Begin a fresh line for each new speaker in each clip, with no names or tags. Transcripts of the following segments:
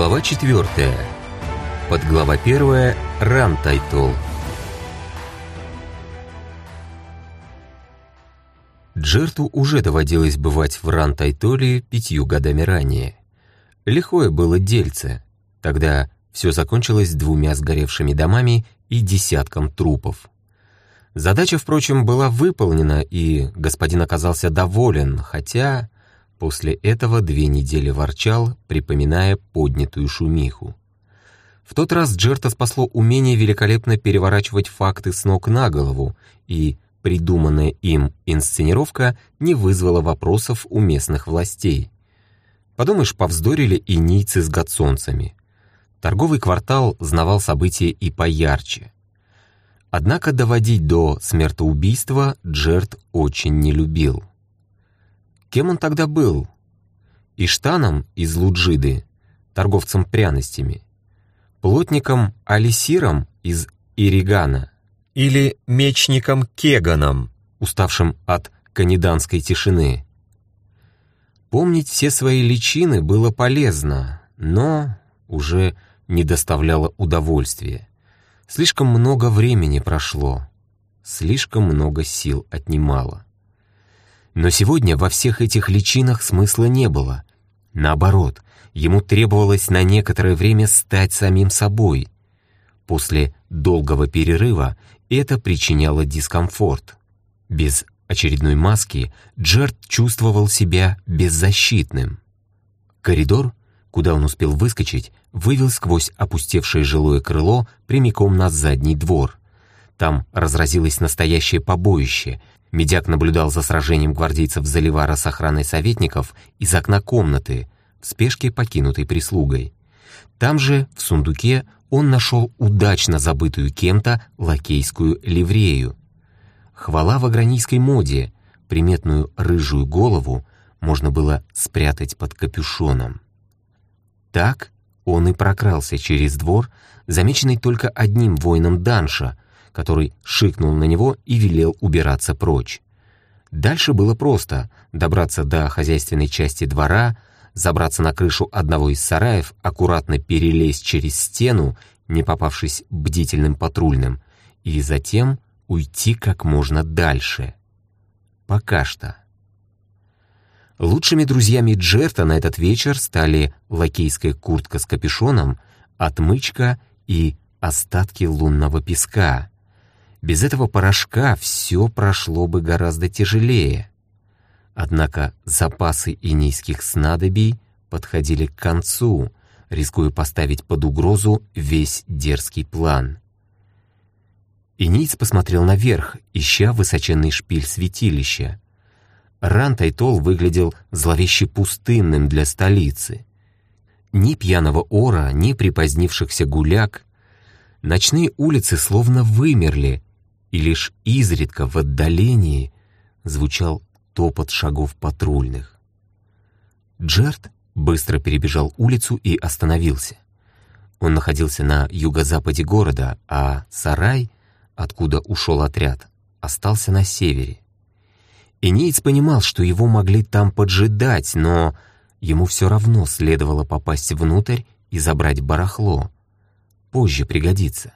Глава 4. Подглава 1. Рантайтол. Джерту уже доводилось бывать в Рантайтоле пятью годами ранее. Лихое было дельце. Тогда все закончилось двумя сгоревшими домами и десятком трупов. Задача, впрочем, была выполнена, и господин оказался доволен, хотя После этого две недели ворчал, припоминая поднятую шумиху. В тот раз Джерта спасло умение великолепно переворачивать факты с ног на голову, и придуманная им инсценировка не вызвала вопросов у местных властей. Подумаешь, повздорили и нийцы с гацонцами. Торговый квартал знавал события и поярче. Однако доводить до смертоубийства Джерт очень не любил. Кем он тогда был? Иштаном из Луджиды, торговцем пряностями, плотником Алисиром из Иригана или мечником Кеганом, уставшим от каниданской тишины. Помнить все свои личины было полезно, но уже не доставляло удовольствия. Слишком много времени прошло, слишком много сил отнимало. Но сегодня во всех этих личинах смысла не было. Наоборот, ему требовалось на некоторое время стать самим собой. После долгого перерыва это причиняло дискомфорт. Без очередной маски Джерт чувствовал себя беззащитным. Коридор, куда он успел выскочить, вывел сквозь опустевшее жилое крыло прямиком на задний двор. Там разразилось настоящее побоище, Медяк наблюдал за сражением гвардейцев Заливара с охраной советников из окна комнаты, в спешке покинутой прислугой. Там же, в сундуке, он нашел удачно забытую кем-то лакейскую ливрею. Хвала в агранийской моде, приметную рыжую голову можно было спрятать под капюшоном. Так он и прокрался через двор, замеченный только одним воином Данша — который шикнул на него и велел убираться прочь. Дальше было просто — добраться до хозяйственной части двора, забраться на крышу одного из сараев, аккуратно перелезть через стену, не попавшись бдительным патрульным, и затем уйти как можно дальше. Пока что. Лучшими друзьями Джерта на этот вечер стали лакейская куртка с капюшоном, отмычка и остатки лунного песка, без этого порошка все прошло бы гораздо тяжелее. Однако запасы инийских снадобий подходили к концу, рискуя поставить под угрозу весь дерзкий план. Иниц посмотрел наверх, ища высоченный шпиль святилища. Рантайтол выглядел зловеще пустынным для столицы. Ни пьяного ора, ни припозднившихся гуляк. Ночные улицы словно вымерли, и лишь изредка в отдалении звучал топот шагов патрульных. Джерт быстро перебежал улицу и остановился. Он находился на юго-западе города, а сарай, откуда ушел отряд, остался на севере. Инеец понимал, что его могли там поджидать, но ему все равно следовало попасть внутрь и забрать барахло. Позже пригодится.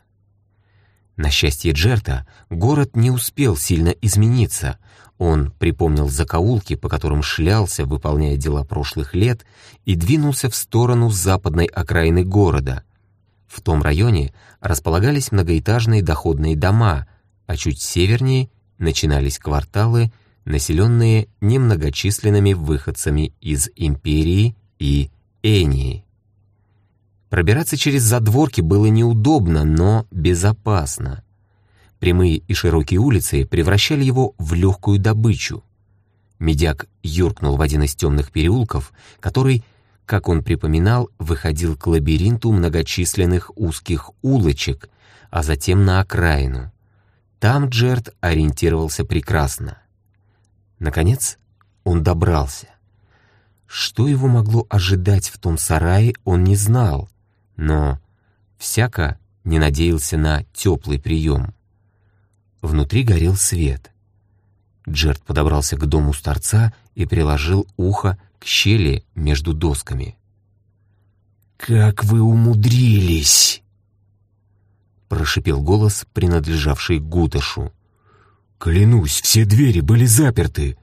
На счастье Джерта, город не успел сильно измениться. Он припомнил закоулки, по которым шлялся, выполняя дела прошлых лет, и двинулся в сторону западной окраины города. В том районе располагались многоэтажные доходные дома, а чуть севернее начинались кварталы, населенные немногочисленными выходцами из Империи и Энии. Пробираться через задворки было неудобно, но безопасно. Прямые и широкие улицы превращали его в легкую добычу. Медяк юркнул в один из темных переулков, который, как он припоминал, выходил к лабиринту многочисленных узких улочек, а затем на окраину. Там Джерт ориентировался прекрасно. Наконец он добрался. Что его могло ожидать в том сарае, он не знал, но всяко не надеялся на теплый прием. Внутри горел свет. Джерт подобрался к дому старца и приложил ухо к щели между досками.
«Как вы умудрились?» Прошипел голос, принадлежавший Гуташу.
«Клянусь, все двери были заперты!»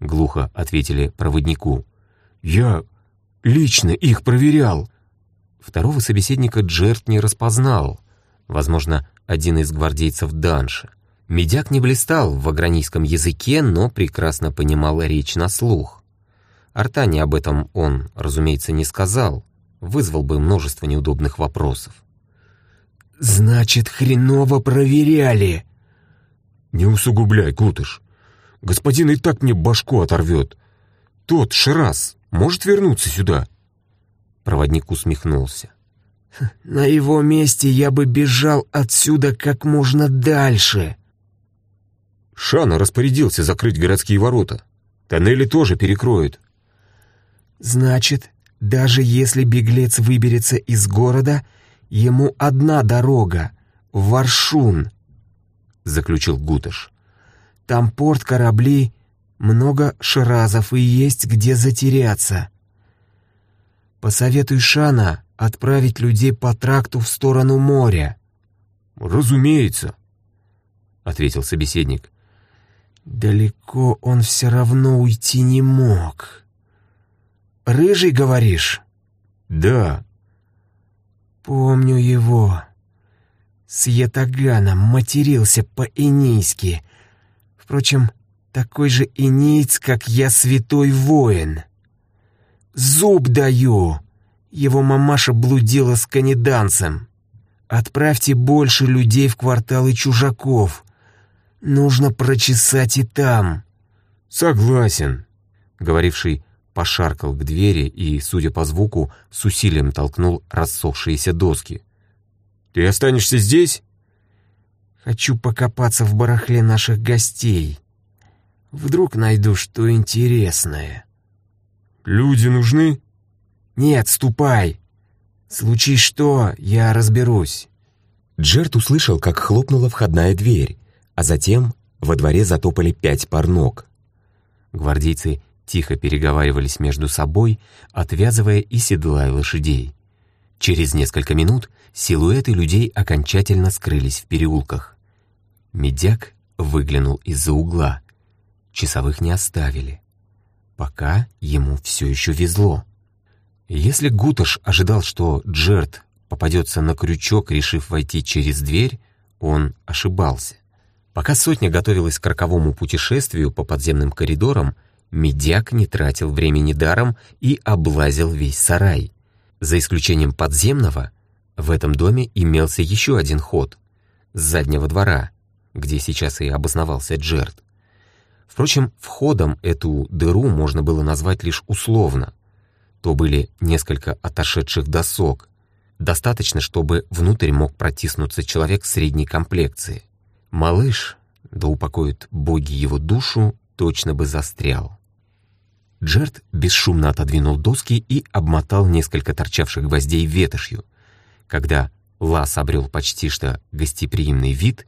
Глухо ответили проводнику.
«Я лично их проверял!»
Второго собеседника Джерт не распознал. Возможно, один из гвардейцев Данша. Медяк не блистал в агранийском языке, но прекрасно понимал речь на слух. Артане об этом он, разумеется, не сказал, вызвал бы множество неудобных вопросов.
«Значит, хреново проверяли!»
«Не усугубляй, Кутыш. Господин и так мне башку оторвет. Тот, Шираз, может вернуться сюда?»
Проводник усмехнулся.
«На его месте я бы бежал отсюда как можно дальше».
Шана распорядился закрыть городские ворота. Тоннели тоже перекроют.
«Значит, даже если беглец выберется из города, ему одна дорога — в Варшун», — заключил Гуташ. «Там порт, корабли, много ширазов и есть где затеряться. Посоветуй Шана отправить людей по тракту в сторону моря».
«Разумеется», — ответил собеседник.
«Далеко он все равно уйти не мог. Рыжий, говоришь?»
«Да».
«Помню его. С Ятаганом матерился по-инийски. Впрочем, такой же инеец, как я, святой воин». Зуб даю! Его мамаша блудила с канеданцем. Отправьте больше людей в кварталы чужаков. Нужно прочесать и там».
«Согласен», —
говоривший пошаркал к двери и, судя по звуку, с усилием толкнул рассохшиеся доски.
«Ты останешься здесь?»
«Хочу покопаться в барахле наших гостей. Вдруг найду что интересное».
«Люди нужны?»
«Нет, ступай. Случись что, я разберусь».
Джерт услышал, как хлопнула входная дверь, а затем во дворе затопали пять пар ног. Гвардейцы тихо переговаривались между собой, отвязывая и седлая лошадей. Через несколько минут силуэты людей окончательно скрылись в переулках. Медяк выглянул из-за угла. Часовых не оставили. Пока ему все еще везло. Если Гуташ ожидал, что Джерт попадется на крючок, решив войти через дверь, он ошибался. Пока сотня готовилась к роковому путешествию по подземным коридорам, Медяк не тратил времени даром и облазил весь сарай. За исключением подземного, в этом доме имелся еще один ход — с заднего двора, где сейчас и обосновался Джерт. Впрочем, входом эту дыру можно было назвать лишь условно. То были несколько отошедших досок. Достаточно, чтобы внутрь мог протиснуться человек средней комплекции. Малыш, да упокоят боги его душу, точно бы застрял. Джерт бесшумно отодвинул доски и обмотал несколько торчавших гвоздей ветошью. Когда лаз обрел почти что гостеприимный вид,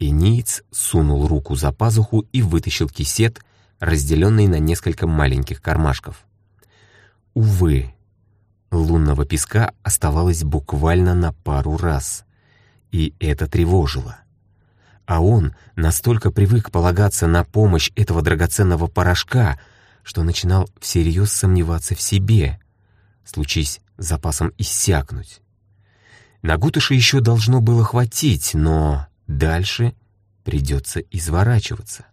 и Ниц сунул руку за пазуху и вытащил кисет, разделенный на несколько маленьких кармашков. Увы, лунного песка оставалось буквально на пару раз, и это тревожило. А он настолько привык полагаться на помощь этого драгоценного порошка, что начинал всерьез сомневаться в себе, случись запасом иссякнуть. На Гутыша еще должно было хватить, но Дальше придется изворачиваться.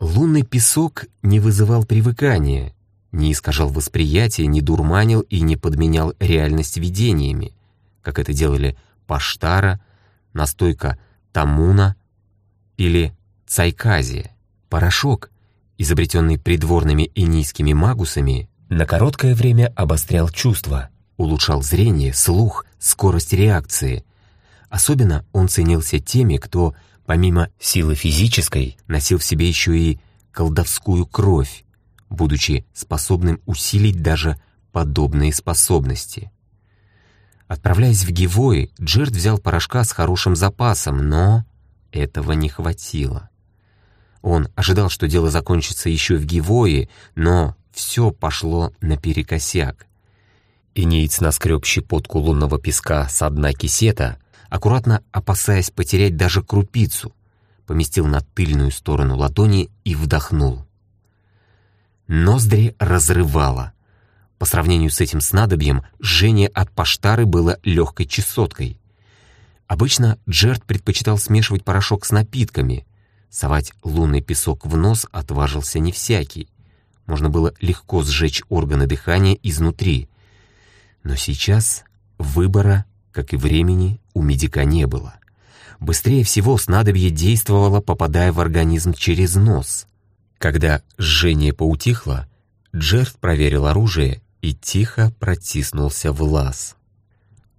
Лунный песок не вызывал привыкания, не искажал восприятие, не дурманил и не подменял реальность видениями, как это делали Паштара, настойка Тамуна или Цайказия. Порошок, изобретенный придворными инийскими магусами, на короткое время обострял чувства, улучшал зрение, слух, скорость реакции, Особенно он ценился теми, кто, помимо силы физической, носил в себе еще и колдовскую кровь, будучи способным усилить даже подобные способности. Отправляясь в Гивой, Джерд взял порошка с хорошим запасом, но этого не хватило. Он ожидал, что дело закончится еще в Гивое, но все пошло наперекосяк. Инеец наскреб щепотку лунного песка с дна кисета, аккуратно опасаясь потерять даже крупицу, поместил на тыльную сторону ладони и вдохнул. Ноздри разрывало. По сравнению с этим снадобьем, жжение от паштары было легкой чесоткой. Обычно Джерт предпочитал смешивать порошок с напитками. Совать лунный песок в нос отважился не всякий. Можно было легко сжечь органы дыхания изнутри. Но сейчас выбора, как и времени, у медика не было. Быстрее всего снадобье действовало, попадая в организм через нос. Когда жжение поутихло, Джерт проверил оружие и тихо протиснулся в лаз.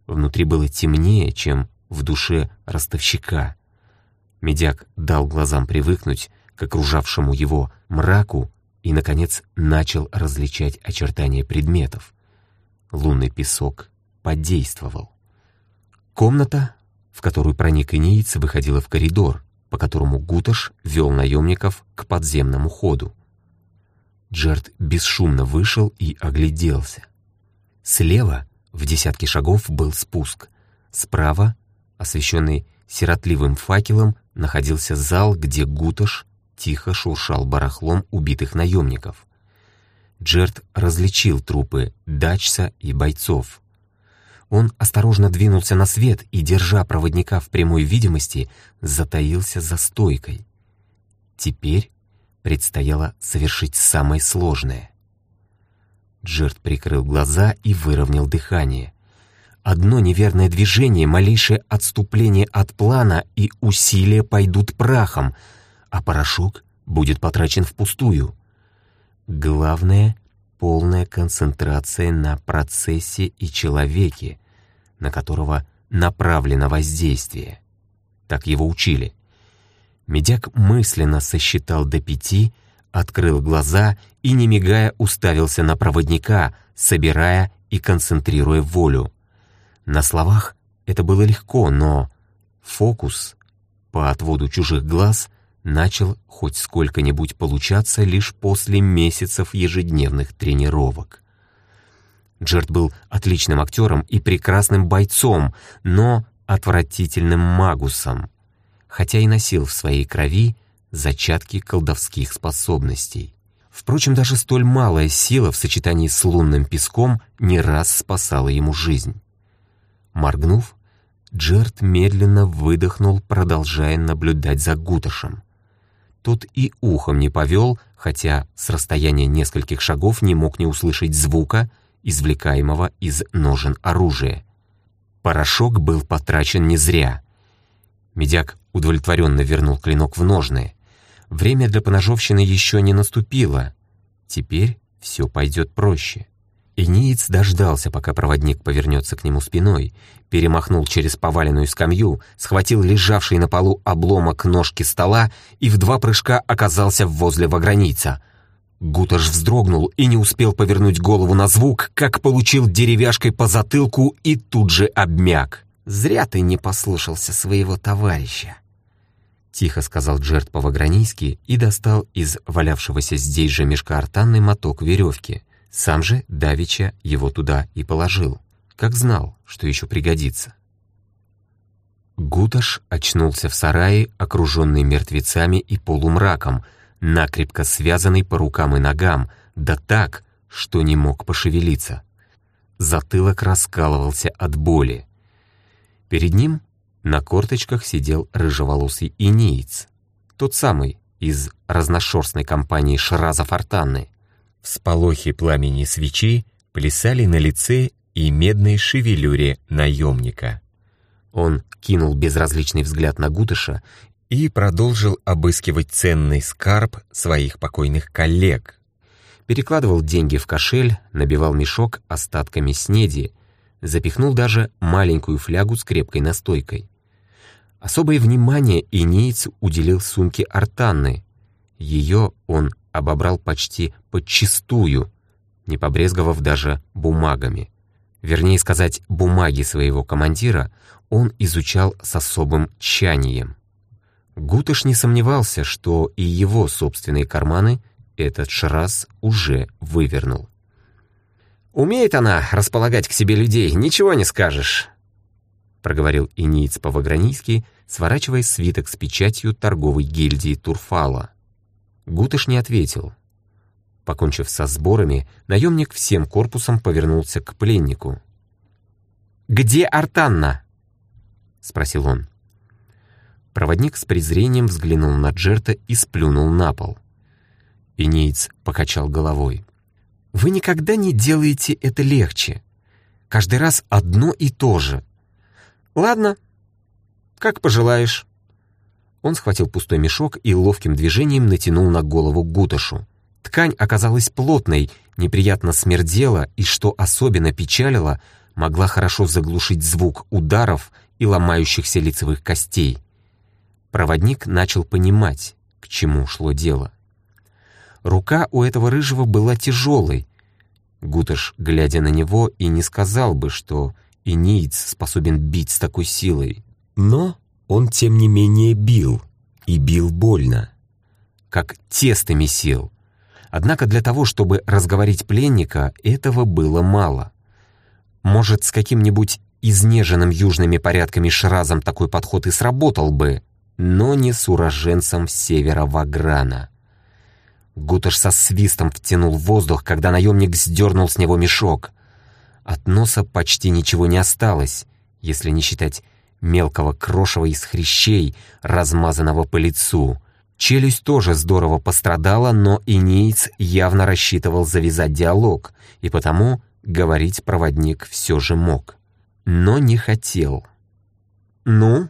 Внутри было темнее, чем в душе ростовщика. Медяк дал глазам привыкнуть к окружавшему его мраку и, наконец, начал различать очертания предметов. Лунный песок подействовал. Комната, в которую проник инеец, выходила в коридор, по которому Гуташ вел наемников к подземному ходу. Джерт бесшумно вышел и огляделся. Слева, в десятке шагов, был спуск. Справа освещенный сиротливым факелом, находился зал, где Гуташ тихо шуршал барахлом убитых наемников. Джерт различил трупы Дачса и бойцов. Он осторожно двинулся на свет и, держа проводника в прямой видимости, затаился за стойкой. Теперь предстояло совершить самое сложное. Джерт прикрыл глаза и выровнял дыхание. Одно неверное движение, малейшее отступление от плана и усилия пойдут прахом, а порошок будет потрачен впустую. Главное — полная концентрация на процессе и человеке, на которого направлено воздействие. Так его учили. Медяк мысленно сосчитал до пяти, открыл глаза и, не мигая, уставился на проводника, собирая и концентрируя волю. На словах это было легко, но фокус по отводу чужих глаз начал хоть сколько-нибудь получаться лишь после месяцев ежедневных тренировок. Джерт был отличным актером и прекрасным бойцом, но отвратительным магусом, хотя и носил в своей крови зачатки колдовских способностей. Впрочем, даже столь малая сила в сочетании с лунным песком не раз спасала ему жизнь. Моргнув, Джерт медленно выдохнул, продолжая наблюдать за Гуташем. Тот и ухом не повел, хотя с расстояния нескольких шагов не мог не услышать звука, извлекаемого из ножен оружия. Порошок был потрачен не зря. Медяк удовлетворенно вернул клинок в ножны. Время для поножовщины еще не наступило. Теперь все пойдет проще. Иниец дождался, пока проводник повернется к нему спиной, перемахнул через поваленную скамью, схватил лежавший на полу обломок ножки стола и в два прыжка оказался возле вагранийца. Гуташ вздрогнул и не успел повернуть голову на звук, как получил деревяшкой по затылку и тут же обмяк. «Зря ты не послушался своего товарища», — тихо сказал Джерт по-вагранийски и достал из валявшегося здесь же мешка артанный моток веревки — сам же Давича его туда и положил, как знал, что еще пригодится. Гуташ очнулся в сарае, окруженный мертвецами и полумраком, накрепко связанный по рукам и ногам, да так, что не мог пошевелиться. Затылок раскалывался от боли. Перед ним на корточках сидел рыжеволосый инеец, тот самый из разношерстной компании Шраза Фортанны, Всполохи пламени свечи плясали на лице и медной шевелюре наемника. Он кинул безразличный взгляд на Гутыша и продолжил обыскивать ценный скарб своих покойных коллег. Перекладывал деньги в кошель, набивал мешок остатками снеди, запихнул даже маленькую флягу с крепкой настойкой. Особое внимание Инеец уделил сумке Артанны. Ее он обобрал почти подчистую, не побрезговав даже бумагами. Вернее сказать, бумаги своего командира он изучал с особым тщанием. Гутыш не сомневался, что и его собственные карманы этот шрас уже вывернул. «Умеет она располагать к себе людей, ничего не скажешь», — проговорил иниец по-вагранийски, сворачивая свиток с печатью торговой гильдии Турфала. Гутыш не ответил. Покончив со сборами, наемник всем корпусом повернулся к пленнику. «Где Артанна?» — спросил он. Проводник с презрением взглянул на Джерта и сплюнул на пол. Иниец покачал головой. Вы никогда не делаете это легче. Каждый раз одно и то же. Ладно, как пожелаешь. Он схватил пустой мешок и ловким движением натянул на голову Гуташу. Ткань оказалась плотной, неприятно смердела и, что особенно печалило, могла хорошо заглушить звук ударов и ломающихся лицевых костей. Проводник начал понимать, к чему шло дело. Рука у этого рыжего была тяжелой. Гуташ, глядя на него, и не сказал бы, что иниец способен бить с такой силой. Но он, тем не менее, бил. И бил больно. Как тесто месил. Однако для того, чтобы разговорить пленника, этого было мало. Может, с каким-нибудь изнеженным южными порядками Шразом такой подход и сработал бы, но не с уроженцем севера Ваграна. Гуташ со свистом втянул воздух, когда наемник сдернул с него мешок. От носа почти ничего не осталось, если не считать мелкого крошева из хрящей, размазанного по лицу. Челюсть тоже здорово пострадала, но инеец явно рассчитывал завязать диалог, и потому говорить проводник все же мог. Но не хотел. «Ну,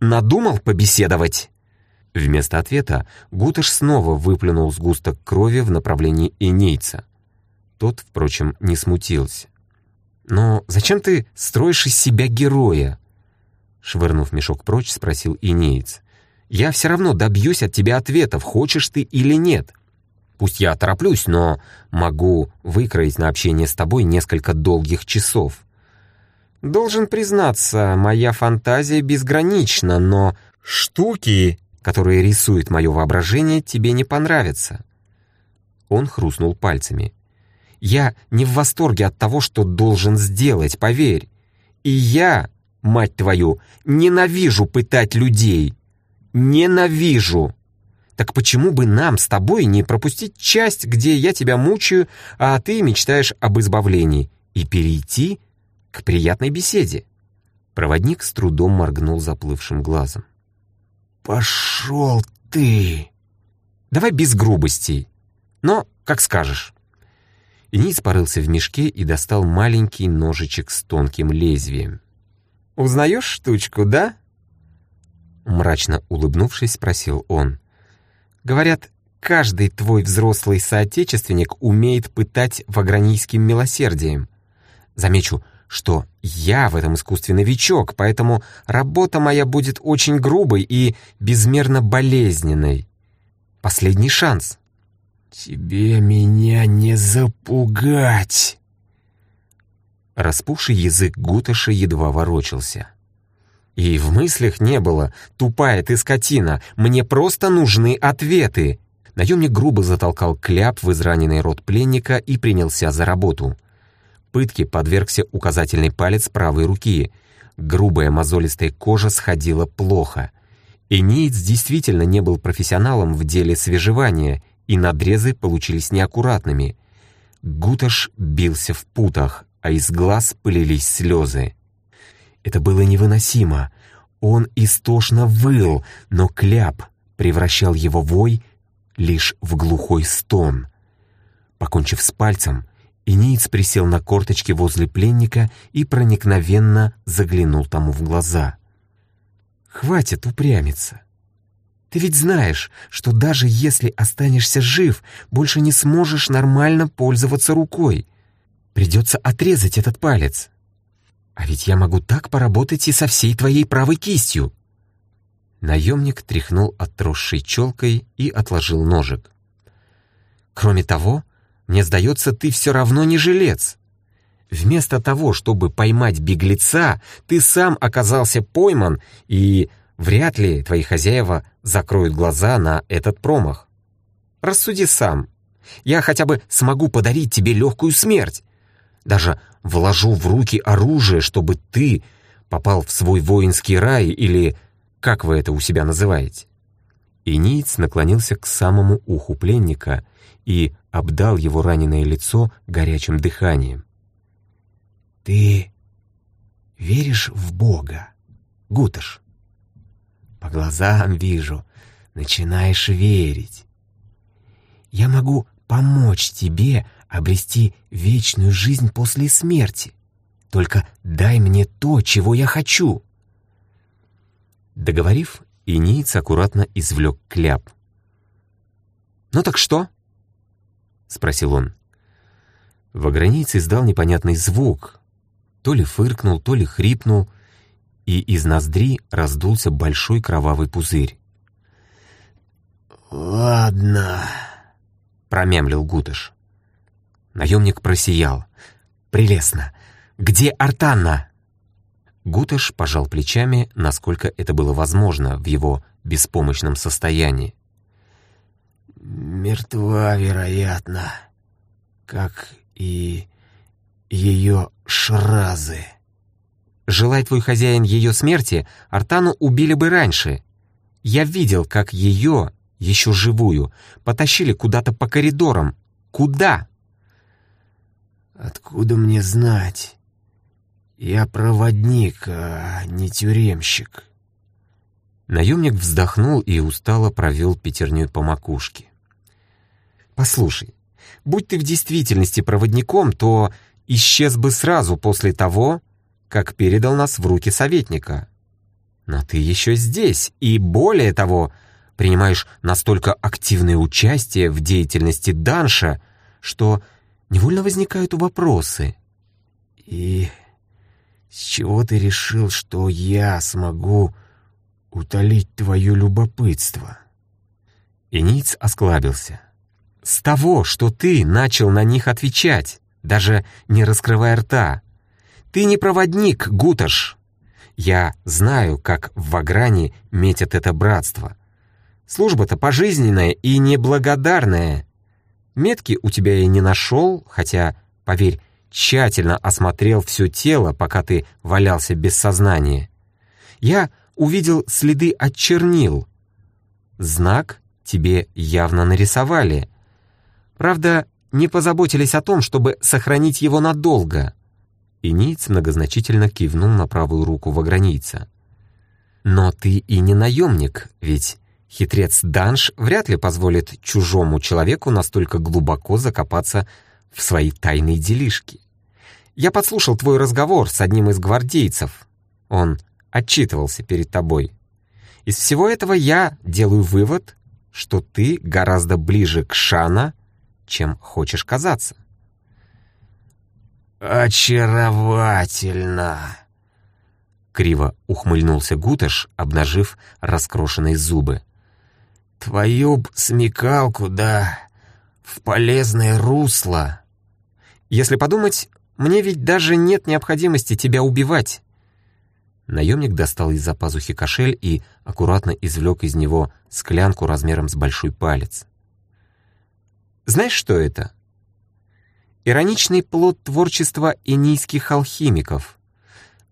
надумал побеседовать?» Вместо ответа Гутыш снова выплюнул сгусток крови в направлении Инейца. Тот, впрочем, не смутился. «Но зачем ты строишь из себя героя?» Швырнув мешок прочь, спросил Инеец. «Я все равно добьюсь от тебя ответов, хочешь ты или нет. Пусть я тороплюсь, но могу выкроить на общение с тобой несколько долгих часов. Должен признаться, моя фантазия безгранична, но штуки которые рисует мое воображение, тебе не понравится». Он хрустнул пальцами. «Я не в восторге от того, что должен сделать, поверь. И я, мать твою, ненавижу пытать людей. Ненавижу. Так почему бы нам с тобой не пропустить часть, где я тебя мучаю, а ты мечтаешь об избавлении, и перейти к приятной беседе?» Проводник с трудом моргнул заплывшим глазом.
«Пошел ты!»
«Давай без грубостей, но как скажешь». Иниц порылся в мешке и достал маленький ножичек с тонким лезвием. «Узнаешь штучку, да?» Мрачно улыбнувшись, спросил он. «Говорят, каждый твой взрослый соотечественник умеет пытать вагранийским милосердием. Замечу, что я в этом искусстве новичок, поэтому работа моя будет очень грубой и безмерно болезненной. Последний шанс.
«Тебе меня не запугать!»
Распухший язык Гуташа едва ворочался. И в мыслях не было «Тупая ты скотина! Мне просто нужны ответы!» Наемник грубо затолкал кляп в израненный рот пленника и принялся за работу — Пытке подвергся указательный палец правой руки. Грубая мозолистая кожа сходила плохо. Эниец действительно не был профессионалом в деле свежевания, и надрезы получились неаккуратными. Гуташ бился в путах, а из глаз пылились слезы. Это было невыносимо. Он истошно выл, но кляп превращал его вой лишь в глухой стон. Покончив с пальцем, Иниец присел на корточки возле пленника и проникновенно заглянул тому в глаза. «Хватит упрямиться. Ты ведь знаешь, что даже если останешься жив, больше не сможешь нормально пользоваться рукой. Придется отрезать этот палец. А ведь я могу так поработать и со всей твоей правой кистью». Наемник тряхнул отросшей челкой и отложил ножик. «Кроме того, мне сдается, ты все равно не жилец. Вместо того, чтобы поймать беглеца, ты сам оказался пойман, и вряд ли твои хозяева закроют глаза на этот промах. Рассуди сам. Я хотя бы смогу подарить тебе легкую смерть. Даже вложу в руки оружие, чтобы ты попал в свой воинский рай или как вы это у себя называете?» Иниц наклонился к самому уху пленника и обдал его раненое лицо горячим дыханием.
«Ты веришь в Бога, Гуташ?» «По глазам вижу, начинаешь верить. Я могу помочь тебе обрести вечную жизнь после смерти. Только дай мне то, чего я хочу».
Договорив, Иниец аккуратно извлек кляп. «Ну так что?» — спросил он. Вагранейц издал непонятный звук. То ли фыркнул, то ли хрипнул, и из ноздри раздулся большой кровавый пузырь.
«Ладно», — промямлил Гутыш.
Наемник просиял. «Прелестно! Где Артанна?» Гутыш пожал плечами, насколько это было возможно в его беспомощном состоянии.
«Мертва, вероятно, как и ее шразы».
«Желай твой хозяин ее смерти, Артану убили бы раньше. Я видел, как ее, еще живую, потащили куда-то по коридорам. Куда?»
«Откуда мне знать? Я проводник, а не тюремщик».
Наемник вздохнул и устало провел пятерней по макушке. «Послушай, будь ты в действительности проводником, то исчез бы сразу после того, как передал нас в руки советника. Но ты еще здесь, и более того, принимаешь настолько активное участие в деятельности Данша, что невольно возникают вопросы.
«И с чего ты решил, что я смогу утолить твое любопытство?»
Иниц осклабился. «С того, что ты начал на них отвечать, даже не раскрывая рта. Ты не проводник, Гуташ. Я знаю, как в Вагране метят это братство. Служба-то пожизненная и неблагодарная. Метки у тебя я не нашел, хотя, поверь, тщательно осмотрел все тело, пока ты валялся без сознания. Я увидел следы от чернил. Знак тебе явно нарисовали. Правда, не позаботились о том, чтобы сохранить его надолго. И Ниц многозначительно кивнул на правую руку вагранийца. Но ты и не наемник, ведь Хитрец Данш вряд ли позволит чужому человеку настолько глубоко закопаться в свои тайные делишки. Я подслушал твой разговор с одним из гвардейцев. Он отчитывался перед тобой. Из всего этого я делаю вывод, что ты гораздо ближе к Шана, чем хочешь казаться.
«Очаровательно!»
Криво ухмыльнулся Гуташ, обнажив раскрошенные зубы.
Твою б смекалку, да, в полезное русло.
Если подумать, мне ведь даже нет необходимости тебя убивать. Наемник достал из-за пазухи кошель и аккуратно извлек из него склянку размером с большой палец. Знаешь, что это? Ироничный плод творчества инийских алхимиков.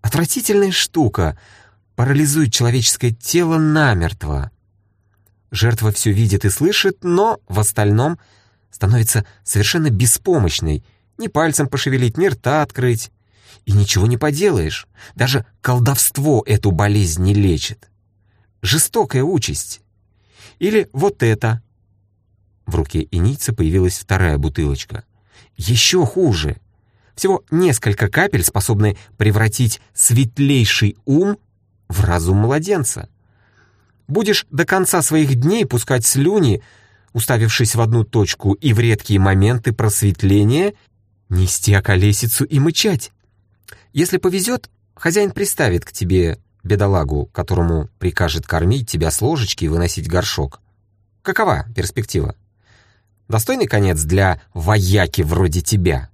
Отвратительная штука, парализует человеческое тело намертво. Жертва все видит и слышит, но в остальном становится совершенно беспомощной. Ни пальцем пошевелить, ни рта открыть. И ничего не поделаешь. Даже колдовство эту болезнь не лечит. Жестокая участь. Или вот это. В руке Иница появилась вторая бутылочка. Еще хуже. Всего несколько капель способны превратить светлейший ум в разум младенца. Будешь до конца своих дней пускать слюни, уставившись в одну точку, и в редкие моменты просветления нести околесицу и мычать. Если повезет, хозяин приставит к тебе бедолагу, которому прикажет кормить тебя с ложечки и выносить горшок. Какова перспектива? Достойный конец для вояки вроде тебя?»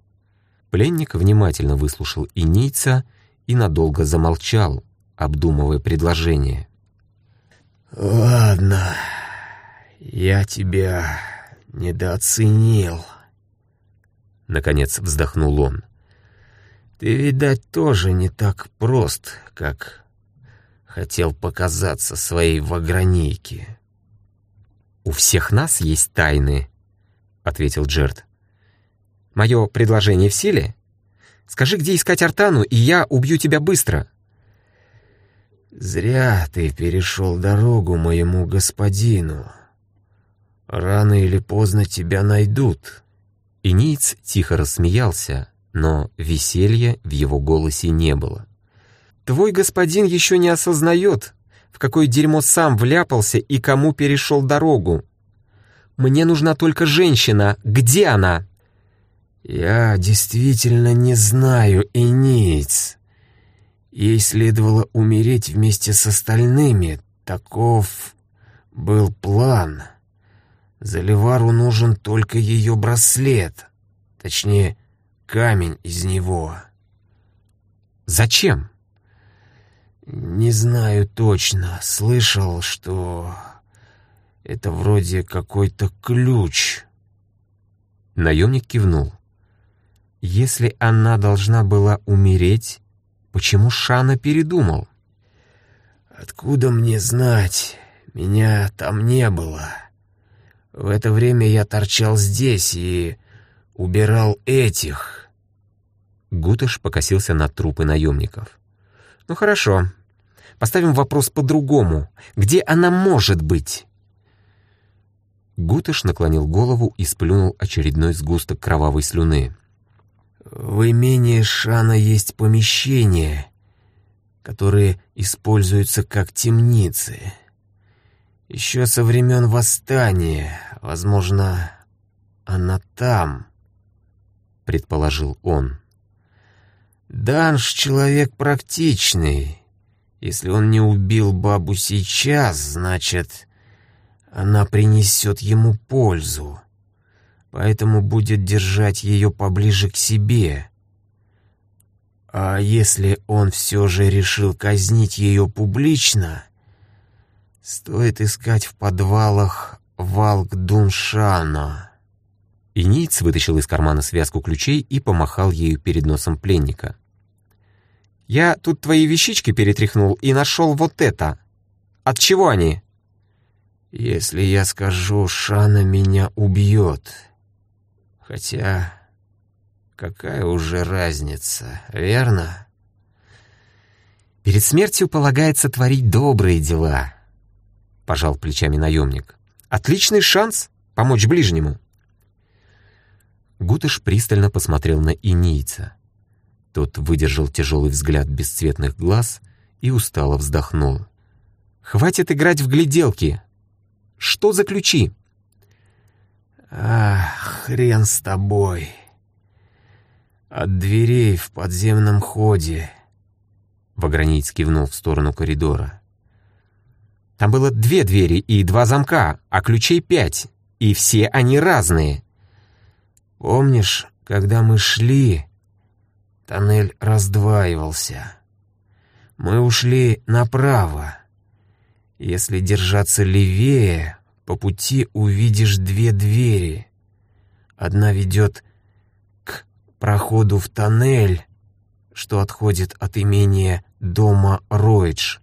Пленник внимательно выслушал инийца и надолго замолчал, обдумывая предложение.
«Ладно, я тебя недооценил», —
наконец вздохнул он.
Ты, видать, тоже не так прост, как хотел показаться своей вагранейке.
«У всех нас есть тайны», — ответил Джерт. «Мое предложение в силе? Скажи, где искать Артану, и я убью тебя быстро».
«Зря ты перешел дорогу моему господину. Рано или поздно тебя найдут».
И Ниц тихо рассмеялся, но веселья в его голосе не было. «Твой господин еще не осознает, в какое дерьмо сам вляпался и кому перешел дорогу. Мне нужна только женщина. Где она?»
«Я действительно не знаю, Эниц. Ей следовало умереть вместе с остальными. Таков был план. Заливару нужен только ее браслет. Точнее, камень из него.
Зачем?
Не знаю точно. Слышал, что это вроде какой-то ключ.
Наемник кивнул. Если она должна была умереть, почему Шана передумал?
Откуда мне знать? Меня там не было. В это время я торчал здесь и убирал этих.
Гутыш покосился на трупы наемников. «Ну хорошо. Поставим вопрос по-другому. Где она может быть?» Гутыш наклонил голову и сплюнул очередной сгусток кровавой слюны.
«В имении Шана есть помещения, которые используются как темницы. Еще со времен восстания, возможно, она там», — предположил он. Данш человек практичный. Если он не убил бабу сейчас, значит, она принесет ему пользу. Поэтому будет держать ее поближе к себе. А если он все же решил казнить ее публично, стоит искать в подвалах Валк Дуншана.
Иниц вытащил из кармана связку ключей и помахал ею перед носом пленника. Я тут твои вещички перетряхнул и нашел вот это. От чего они?»
«Если я скажу, Шана меня убьет. Хотя, какая уже разница, верно?»
«Перед смертью полагается творить добрые дела», — пожал плечами наемник. «Отличный шанс помочь ближнему». Гутыш пристально посмотрел на инийца. Тот выдержал тяжелый взгляд бесцветных глаз и устало вздохнул. «Хватит играть в гляделки! Что за ключи?»
«Ах, хрен с тобой! От дверей в подземном ходе!»
Вагранейц кивнул в сторону коридора. «Там было две двери и два замка, а ключей пять, и все они разные».
«Помнишь, когда мы шли...» Тоннель раздваивался. Мы ушли направо. Если держаться левее, по пути увидишь две двери. Одна ведет к проходу в тоннель, что отходит от имения дома Ройдж,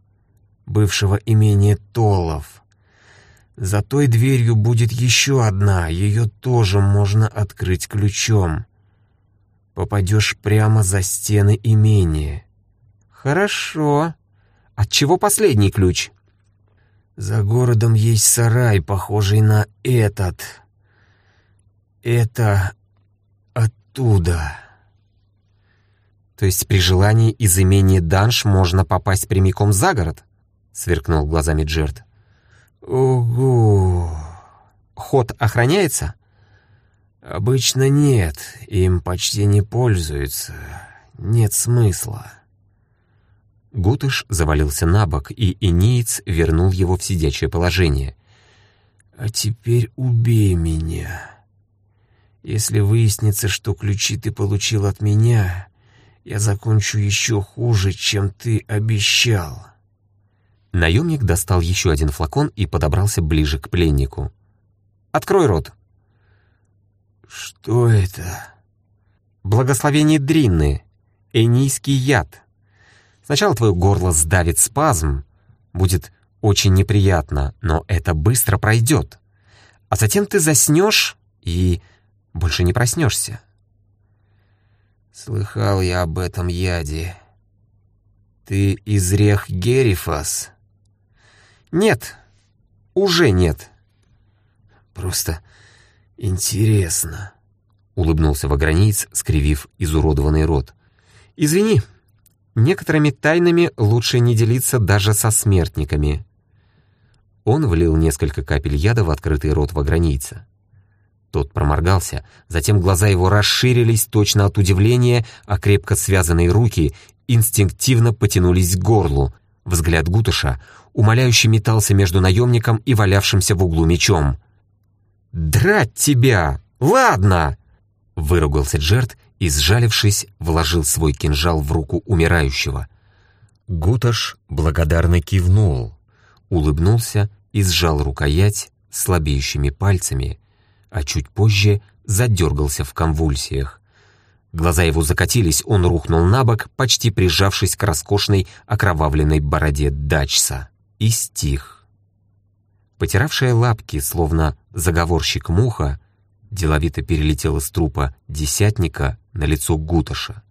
бывшего имения Толов. За той дверью будет еще одна, ее тоже можно открыть ключом попадешь прямо за стены имения.
Хорошо. От чего последний ключ?
За городом есть сарай, похожий на этот. Это оттуда.
То есть при желании из имения Данш можно попасть прямиком за город? Сверкнул глазами Джерт.
Ого!
Ход охраняется?
«Обычно нет, им почти не пользуются. Нет смысла».
Гутыш завалился на бок, и Иниец вернул его в сидячее положение.
«А теперь убей меня. Если выяснится, что ключи ты получил от меня, я закончу еще хуже, чем ты обещал».
Наемник достал еще один флакон и подобрался ближе к пленнику. «Открой рот»,
«Что это?»
«Благословение Дринны. энийский яд. Сначала твое горло сдавит спазм, будет очень неприятно, но это быстро пройдет. А затем ты заснешь и больше не проснешься.
Слыхал я об этом яде. Ты из рех Герифас?
Нет, уже нет.
Просто интересно.
Улыбнулся Ваграниц, скривив изуродованный рот. «Извини, некоторыми тайнами лучше не делиться даже со смертниками». Он влил несколько капель яда в открытый рот Ваграница. Тот проморгался, затем глаза его расширились точно от удивления, а крепко связанные руки инстинктивно потянулись к горлу. Взгляд Гутыша умоляюще метался между наемником и валявшимся в углу мечом. «Драть тебя! Ладно!» Выругался Джерт и, сжалившись, вложил свой кинжал в руку умирающего. Гуташ благодарно кивнул, улыбнулся и сжал рукоять слабеющими пальцами, а чуть позже задергался в конвульсиях. Глаза его закатились, он рухнул на бок, почти прижавшись к роскошной окровавленной бороде Дачса, и стих. Потиравшая лапки, словно заговорщик муха, деловито перелетела с трупа десятника на лицо Гуташа.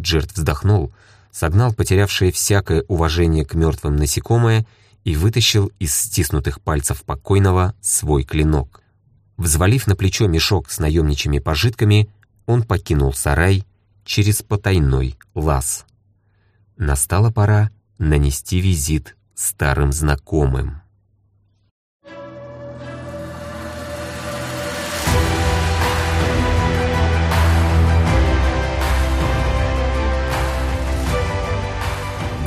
Джерт вздохнул, согнал потерявшее всякое уважение к мертвым насекомое и вытащил из стиснутых пальцев покойного свой клинок. Взвалив на плечо мешок с наемничьими пожитками, он покинул сарай через потайной лаз. Настала пора нанести визит старым знакомым.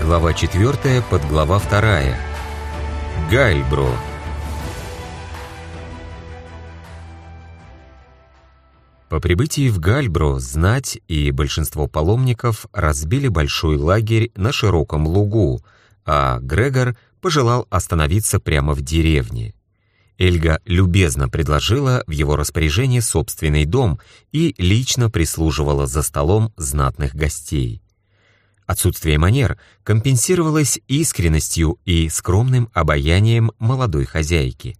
Глава 4, подглава 2. Гальбро. По прибытии в Гальбро знать и большинство паломников разбили большой лагерь на широком лугу, а Грегор пожелал остановиться прямо в деревне. Эльга любезно предложила в его распоряжение собственный дом и лично прислуживала за столом знатных гостей. Отсутствие манер компенсировалось искренностью и скромным обаянием молодой хозяйки.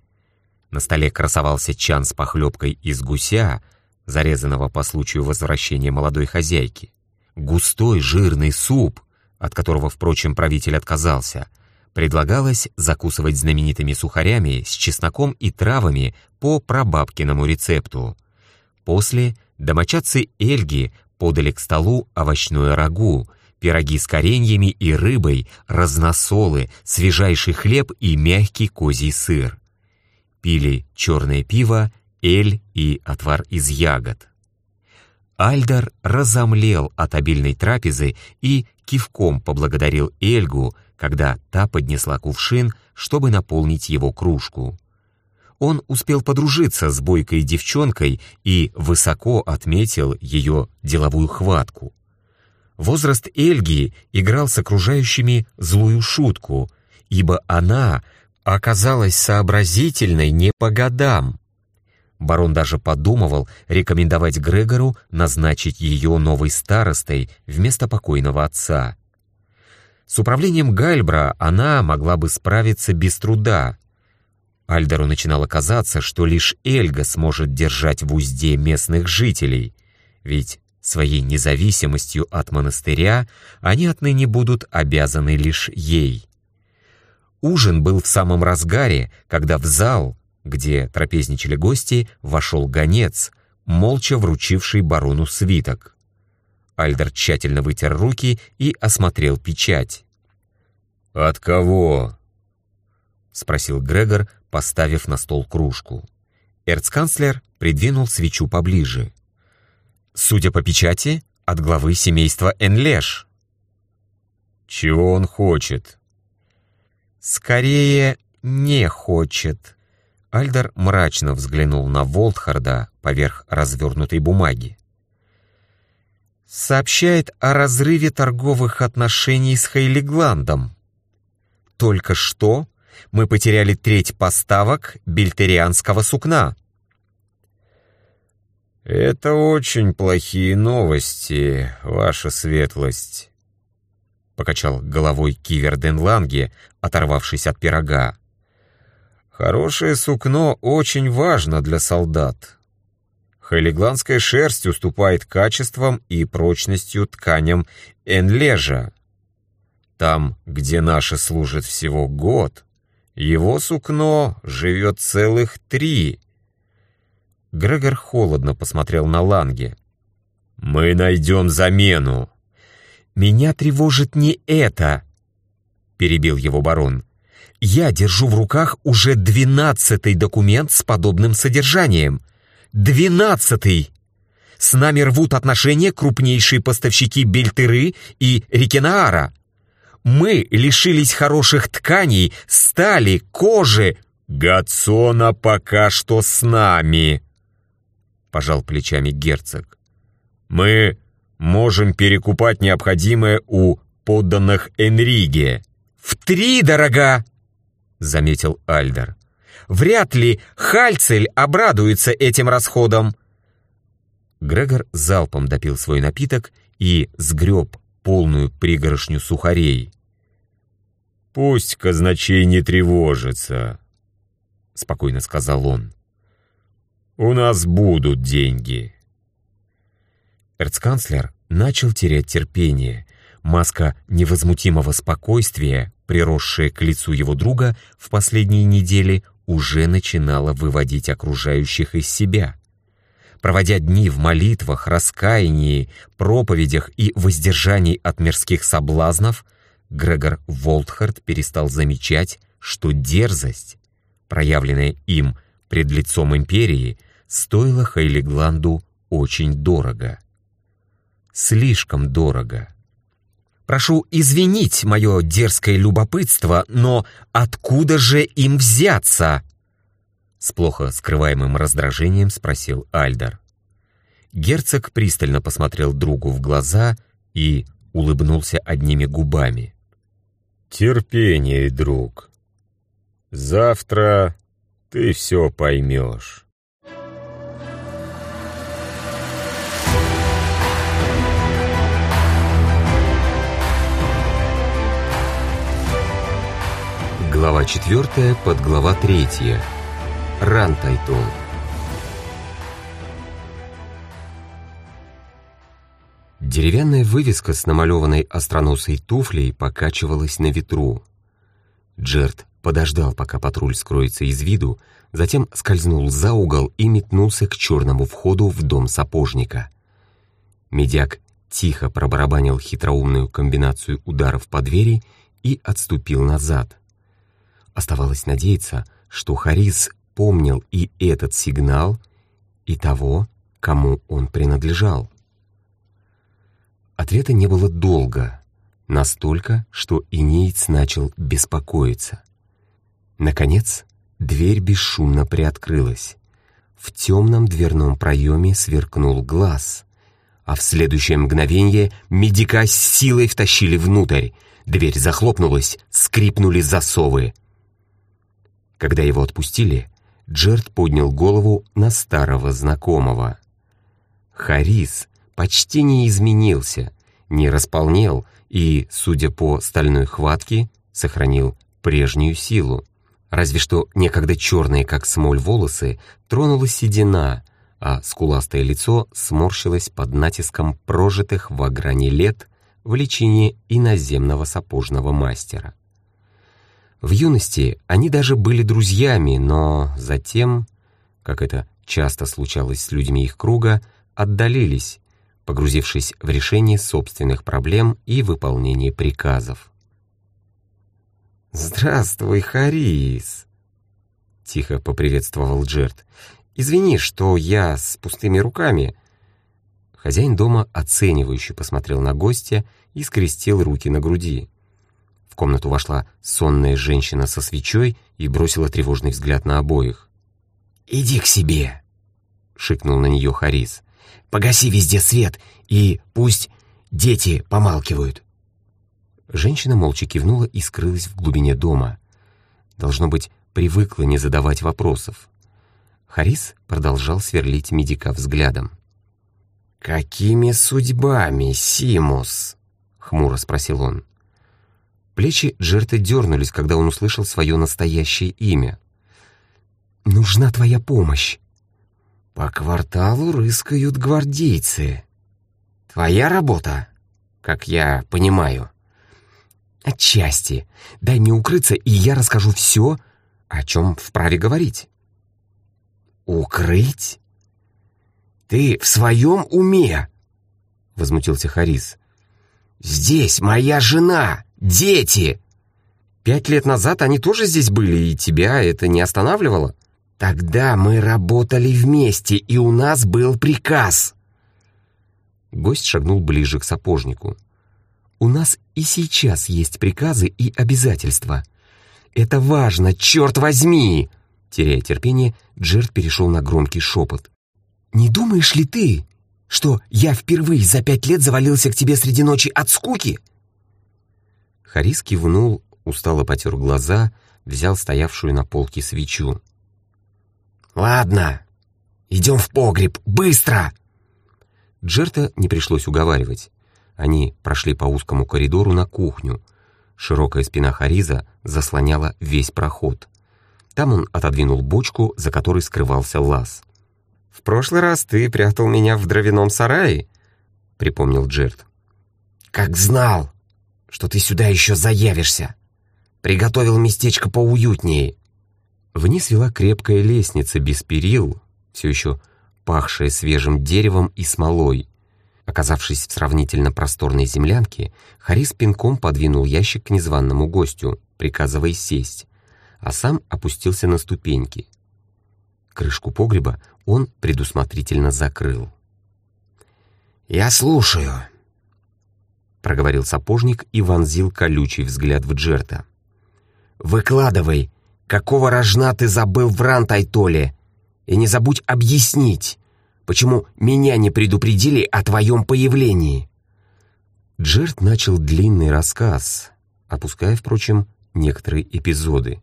На столе красовался чан с похлебкой из гуся — зарезанного по случаю возвращения молодой хозяйки. Густой жирный суп, от которого, впрочем, правитель отказался, предлагалось закусывать знаменитыми сухарями с чесноком и травами по прабабкиному рецепту. После домочадцы Эльги подали к столу овощное рагу, пироги с кореньями и рыбой, разносолы, свежайший хлеб и мягкий козий сыр. Пили черное пиво эль и отвар из ягод. Альдар разомлел от обильной трапезы и кивком поблагодарил Эльгу, когда та поднесла кувшин, чтобы наполнить его кружку. Он успел подружиться с бойкой девчонкой и высоко отметил ее деловую хватку. Возраст Эльги играл с окружающими злую шутку, ибо она оказалась сообразительной не по годам. Барон даже подумывал рекомендовать Грегору назначить ее новой старостой вместо покойного отца. С управлением Гальбра она могла бы справиться без труда. Альдеру начинало казаться, что лишь Эльга сможет держать в узде местных жителей, ведь своей независимостью от монастыря они отныне будут обязаны лишь ей. Ужин был в самом разгаре, когда в зал, где трапезничали гости, вошел гонец, молча вручивший барону свиток. Альдер тщательно вытер руки и осмотрел печать. «От кого?» — спросил Грегор, поставив на стол кружку. Эрцканцлер придвинул свечу поближе. «Судя по печати, от главы семейства Энлеш». «Чего он хочет?» «Скорее, не хочет», Альдар мрачно взглянул на Волтхарда поверх развернутой бумаги. «Сообщает о разрыве торговых отношений с Хейлигландом. Только что мы потеряли треть поставок бельтерианского сукна».
«Это очень плохие новости, ваша светлость», — покачал головой Кивер Денланге, оторвавшись от пирога. «Хорошее сукно очень важно для солдат. Хайлигландская шерсть уступает качеством и прочностью тканям энлежа. Там, где наши служат всего год, его сукно живет целых три. Грегор холодно посмотрел на Ланге. «Мы найдем замену». «Меня тревожит не это», — перебил его барон. «Я держу в руках уже двенадцатый документ с подобным содержанием. Двенадцатый! С нами рвут отношения крупнейшие поставщики Бельтыры и Рикенаара. Мы лишились хороших тканей, стали, кожи. Гацона пока что с нами, пожал плечами герцог. Мы можем перекупать необходимое у подданных Энриге. В три дорога, заметил Альдер. Вряд ли Хальцель обрадуется этим расходам. Грегор залпом допил свой напиток и сгреб полную пригоршню сухарей.
«Пусть казначей не тревожится», — спокойно сказал он. «У нас будут деньги».
Эрцканцлер начал терять терпение. Маска невозмутимого спокойствия, приросшая к лицу его друга в последние недели, уже начинала выводить окружающих из себя. Проводя дни в молитвах, раскаянии, проповедях и воздержании от мирских соблазнов, Грегор Волтхард перестал замечать, что дерзость, проявленная им пред лицом империи, стоила Хейлигланду очень дорого. Слишком дорого. Прошу извинить мое дерзкое любопытство, но откуда же им взяться?» С плохо скрываемым раздражением спросил Альдар. Герцог пристально посмотрел другу в глаза и улыбнулся одними губами.
«Терпение, друг. Завтра ты все поймешь».
Глава 4, подглава 3. Рантайтон. Деревянная вывеска с намалеванной остроносой туфлей покачивалась на ветру. Джерт подождал, пока патруль скроется из виду, затем скользнул за угол и метнулся к черному входу в дом сапожника. Медяк тихо пробарабанил хитроумную комбинацию ударов по двери и отступил назад. Оставалось надеяться, что Харис помнил и этот сигнал, и того, кому он принадлежал. Ответа не было долго, настолько, что Инеец начал беспокоиться. Наконец, дверь бесшумно приоткрылась. В темном дверном проеме сверкнул глаз, а в следующее мгновение медика с силой втащили внутрь. Дверь захлопнулась, скрипнули засовы — когда его отпустили, Джерт поднял голову на старого знакомого. Харис почти не изменился, не располнел и, судя по стальной хватке, сохранил прежнюю силу. Разве что некогда черные, как смоль, волосы тронула седина, а скуластое лицо сморщилось под натиском прожитых в ограни лет в лечении иноземного сапожного мастера. В юности они даже были друзьями, но затем, как это часто случалось с людьми их круга, отдалились, погрузившись в решение собственных проблем и выполнение приказов. «Здравствуй, Харис!» — тихо поприветствовал Джерт. «Извини, что я с пустыми руками». Хозяин дома оценивающе посмотрел на гостя и скрестил руки на груди комнату вошла сонная женщина со свечой и бросила тревожный взгляд на обоих. «Иди к себе!» — шикнул на нее Харис. «Погаси везде свет, и пусть дети помалкивают!» Женщина молча кивнула и скрылась в глубине дома. Должно быть, привыкла не задавать вопросов. Харис продолжал сверлить медика взглядом.
«Какими судьбами, Симус?» — хмуро спросил он.
Плечи Джерта дернулись, когда он услышал свое настоящее имя. «Нужна твоя помощь!»
«По кварталу рыскают гвардейцы. Твоя работа, как я понимаю?»
«Отчасти. Дай мне укрыться, и я расскажу все, о чем вправе говорить».
«Укрыть? Ты в своем уме?» — возмутился Харис. «Здесь моя жена, дети!»
«Пять лет назад они тоже здесь были, и тебя это не останавливало?»
«Тогда мы работали вместе, и у нас был приказ».
Гость шагнул ближе к сапожнику. «У нас и сейчас есть приказы и обязательства. Это важно, черт возьми!» Теряя терпение, Джерт перешел на громкий шепот. «Не думаешь ли ты, что я впервые за пять лет завалился к тебе среди ночи от скуки?» Харис кивнул, устало потер глаза, взял стоявшую на полке свечу.
«Ладно, идем в погреб, быстро!»
Джерта не пришлось уговаривать. Они прошли по узкому коридору на кухню. Широкая спина Хариза заслоняла весь проход. Там он отодвинул бочку, за которой скрывался лаз. «В прошлый раз ты прятал меня в дровяном сарае», — припомнил Джерт.
«Как знал, что ты сюда еще заявишься. Приготовил местечко поуютнее».
Вниз вела крепкая лестница без перил, все еще пахшая свежим деревом и смолой. Оказавшись в сравнительно просторной землянке, Харис пинком подвинул ящик к незваному гостю, приказывая сесть, а сам опустился на ступеньки. Крышку погреба он предусмотрительно закрыл.
«Я слушаю», — проговорил
сапожник и вонзил колючий взгляд в Джерта.
«Выкладывай, какого рожна ты забыл в Рантайтоле, и не забудь объяснить, почему меня не предупредили о твоем появлении».
Джерт начал длинный рассказ, опуская, впрочем, некоторые эпизоды.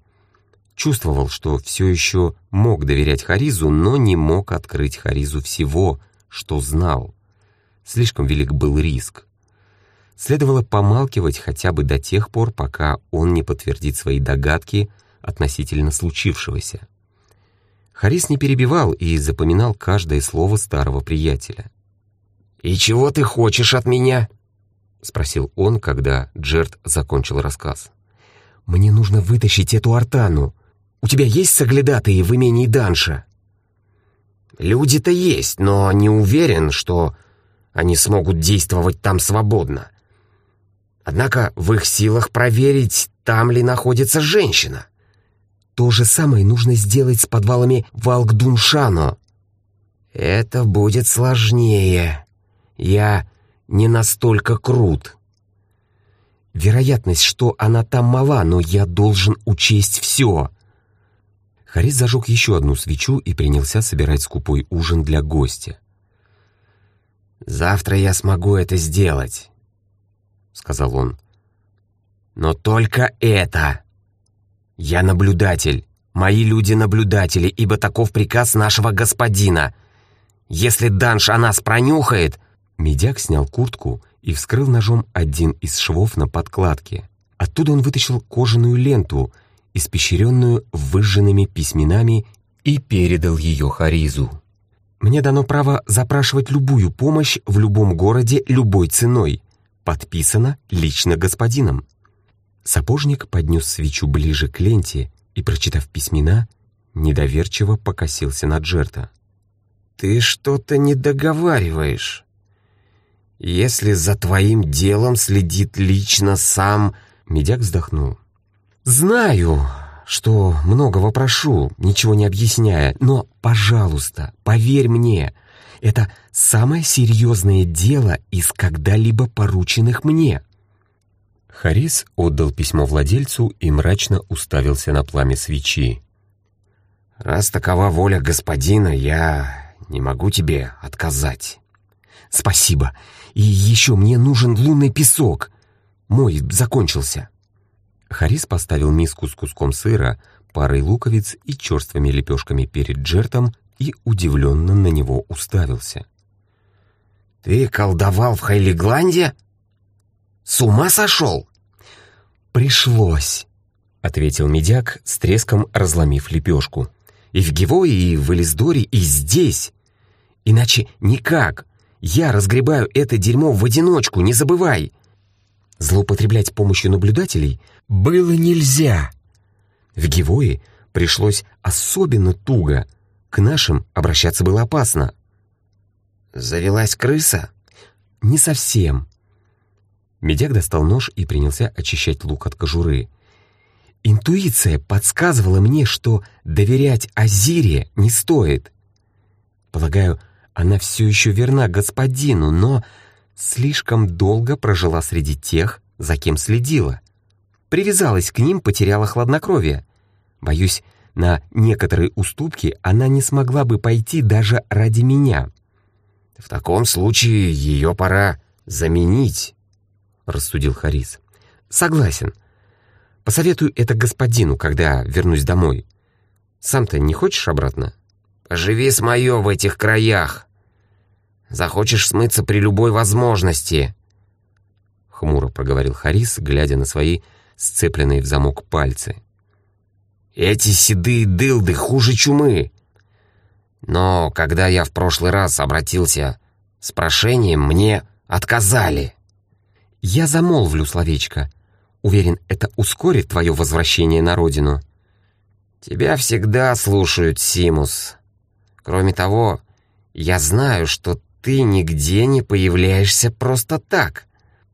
Чувствовал, что все еще мог доверять Харизу, но не мог открыть Харизу всего, что знал. Слишком велик был риск. Следовало помалкивать хотя бы до тех пор, пока он не подтвердит свои догадки относительно случившегося. Харис не перебивал и запоминал каждое слово старого приятеля.
«И чего ты хочешь от меня?»
— спросил он, когда Джерт закончил рассказ. «Мне нужно вытащить эту артану. У тебя есть соглядатые в имении Данша?»
«Люди-то есть, но не уверен, что они смогут действовать там свободно. Однако в их силах проверить, там ли находится женщина».
То же самое нужно сделать с подвалами Валкдуншано.
Это будет сложнее. Я не настолько крут.
Вероятность, что она там мала, но я должен учесть все. Харис зажег еще одну свечу и принялся собирать скупой ужин для гостя.
«Завтра я смогу это сделать», — сказал он. «Но только это!» «Я наблюдатель. Мои люди наблюдатели, ибо таков приказ нашего господина. Если Данш о нас пронюхает...»
Медяк снял куртку и вскрыл ножом один из швов на подкладке. Оттуда он вытащил кожаную ленту, испещренную выжженными письменами, и передал ее Харизу. «Мне дано право запрашивать любую помощь в любом городе любой ценой. Подписано лично господином». Сапожник поднес свечу ближе к ленте и, прочитав письмена, недоверчиво покосился на Джерта.
«Ты что-то не договариваешь. Если за твоим делом следит лично сам...»
Медяк вздохнул. «Знаю, что многого прошу, ничего не объясняя, но, пожалуйста, поверь мне, это самое серьезное дело из когда-либо порученных мне». Харис отдал письмо владельцу и мрачно уставился на пламя свечи.
«Раз такова воля господина, я не могу тебе отказать».
«Спасибо. И еще мне нужен лунный песок. Мой закончился». Харис поставил миску с куском сыра, парой луковиц и черствыми лепешками перед Джертом и удивленно на него уставился.
«Ты колдовал в Хайлигланде? С ума сошел?»
«Пришлось», — ответил медяк, с треском разломив лепешку. «И в Гевое, и в Элисдоре, и здесь. Иначе никак. Я разгребаю это дерьмо в одиночку, не забывай. Злоупотреблять помощью наблюдателей было нельзя. В Гевое пришлось особенно туго. К нашим обращаться было опасно.
«Завелась крыса?»
«Не совсем». Медяк достал нож и принялся очищать лук от кожуры. Интуиция подсказывала мне, что доверять Азире не стоит. Полагаю, она все еще верна господину, но слишком долго прожила среди тех, за кем следила. Привязалась к ним, потеряла хладнокровие. Боюсь, на некоторые уступки она не смогла бы пойти даже ради меня.
«В таком случае ее пора заменить», — рассудил Харис.
«Согласен. Посоветую это господину, когда вернусь домой. Сам-то не хочешь обратно?»
«Поживи с моё в этих краях. Захочешь смыться при любой возможности», — хмуро проговорил Харис, глядя на свои сцепленные в замок пальцы. «Эти седые дылды хуже чумы. Но когда я в прошлый раз обратился с прошением, мне отказали».
«Я замолвлю словечко. Уверен, это ускорит твое возвращение на родину».
«Тебя всегда слушают, Симус. Кроме того, я знаю, что ты нигде не появляешься просто так.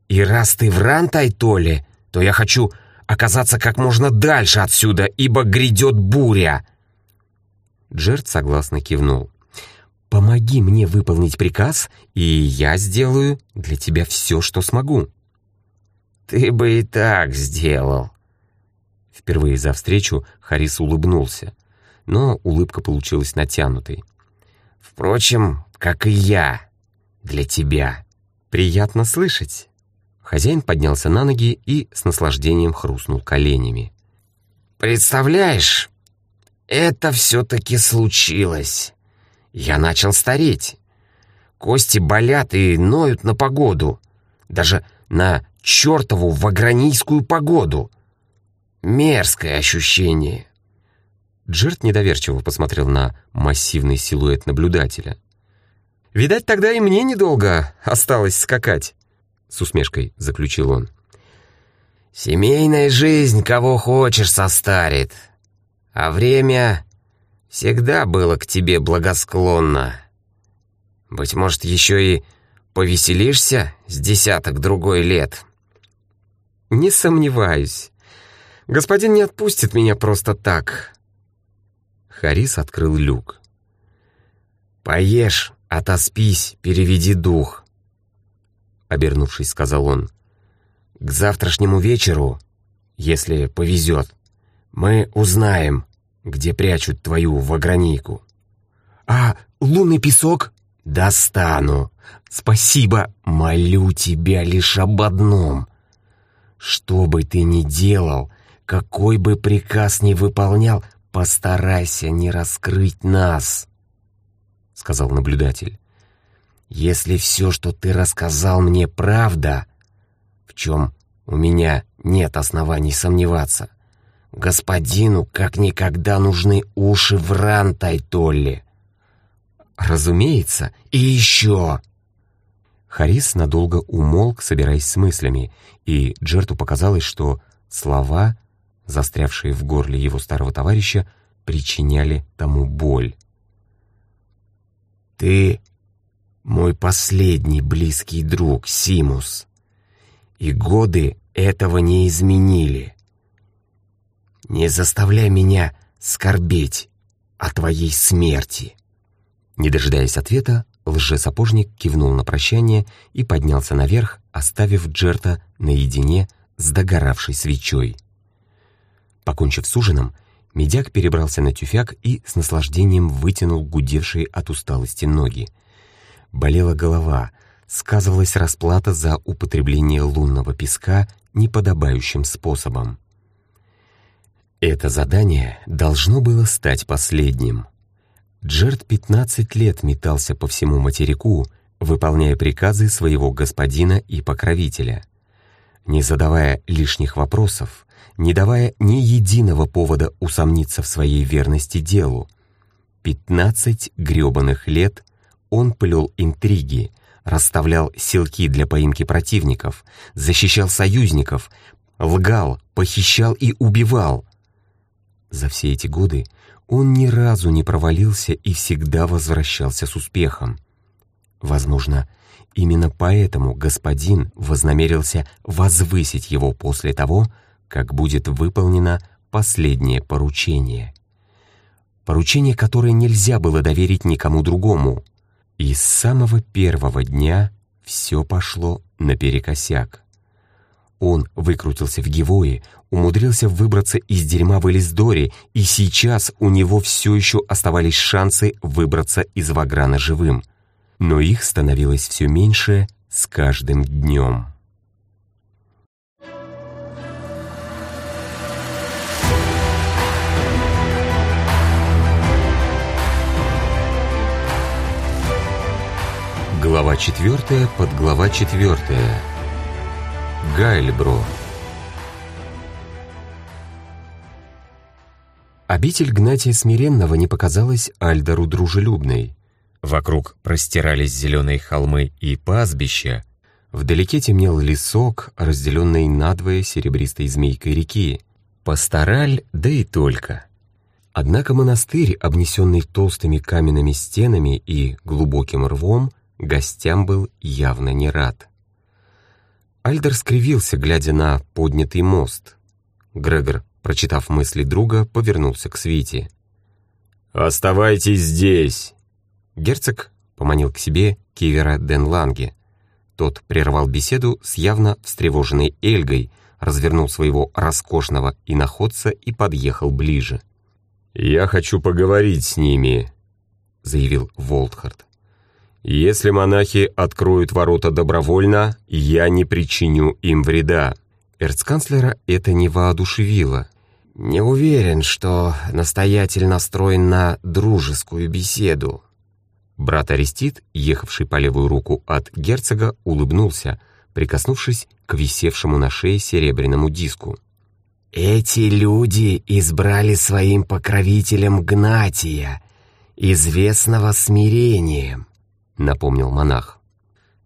И раз ты в Рантайтоле, то я хочу оказаться как можно дальше отсюда, ибо грядет буря».
Джерд согласно кивнул. «Помоги мне выполнить приказ, и я сделаю для тебя все, что смогу».
«Ты бы и так сделал».
Впервые за встречу Харис улыбнулся, но улыбка получилась натянутой.
«Впрочем, как и я для тебя».
«Приятно слышать». Хозяин поднялся на ноги и с наслаждением хрустнул коленями.
«Представляешь, это все-таки случилось. Я начал стареть. Кости болят и ноют на погоду. Даже на чертову вагранийскую погоду. Мерзкое ощущение».
Джерт недоверчиво посмотрел на массивный силуэт наблюдателя. «Видать, тогда и мне недолго осталось скакать», — с усмешкой заключил он.
«Семейная жизнь кого хочешь состарит, а время всегда было к тебе благосклонно. Быть может, еще и повеселишься с десяток другой лет?»
«Не сомневаюсь. Господин не отпустит меня просто так». Харис открыл люк.
«Поешь, отоспись, переведи дух», — обернувшись, сказал он. «К завтрашнему вечеру, если повезет, мы узнаем, где прячут твою вагранийку».
«А лунный песок?»
«Достану.
Спасибо.
Молю тебя лишь об одном. Что бы ты ни делал, какой бы приказ ни выполнял, постарайся не раскрыть нас», — сказал наблюдатель. «Если все, что ты рассказал мне, правда, в чем у меня нет оснований сомневаться, господину как никогда нужны уши в Рантайтолле».
«Разумеется,
и еще...»
Харис надолго умолк, собираясь с мыслями, и Джерту показалось, что слова, застрявшие в горле его старого товарища, причиняли тому боль.
«Ты мой последний близкий друг, Симус, и годы этого не изменили. Не заставляй меня скорбеть о твоей смерти».
Не дожидаясь ответа, лжесапожник кивнул на прощание и поднялся наверх, оставив Джерта наедине с догоравшей свечой. Покончив с ужином, медяк перебрался на тюфяк и с наслаждением вытянул гудевшие от усталости ноги. Болела голова, сказывалась расплата за употребление лунного песка неподобающим способом. Это задание должно было стать последним. Джерт 15 лет метался по всему материку, выполняя приказы своего господина и покровителя. Не задавая лишних вопросов, не давая ни единого повода усомниться в своей верности делу. Пятнадцать грёбаных лет он плел интриги, расставлял силки для поимки противников, защищал союзников, лгал, похищал и убивал. За все эти годы он ни разу не провалился и всегда возвращался с успехом. Возможно, именно поэтому господин вознамерился возвысить его после того, как будет выполнено последнее поручение. Поручение, которое нельзя было доверить никому другому. И с самого первого дня все пошло наперекосяк. Он выкрутился в Гевое, умудрился выбраться из дерьма в Элисдоре, и сейчас у него все еще оставались шансы выбраться из Ваграна живым. Но их становилось все меньше с каждым днем. Глава 4, подглава 4. Гайльбро. Обитель Гнатия Смиренного не показалась Альдору дружелюбной.
Вокруг простирались зеленые холмы и пастбища.
Вдалеке темнел лесок, разделенный надвое серебристой змейкой реки. Пастораль, да и только. Однако монастырь, обнесенный толстыми каменными стенами и глубоким рвом, гостям был явно не рад. Альдер скривился, глядя на поднятый мост. Грегор, прочитав мысли друга, повернулся к Свите.
«Оставайтесь здесь!»
Герцог поманил к себе Кивера Денланге. Тот прервал беседу с явно встревоженной Эльгой, развернул своего роскошного иноходца и подъехал ближе.
«Я хочу поговорить с ними», — заявил Волтхард. Если монахи откроют ворота добровольно, я не причиню им вреда».
Эрцканцлера это не воодушевило. «Не уверен, что настоятель настроен на дружескую беседу». Брат Арестит, ехавший по левую руку от герцога, улыбнулся, прикоснувшись к висевшему на шее серебряному диску. «Эти люди избрали своим покровителем Гнатия, известного смирением напомнил монах.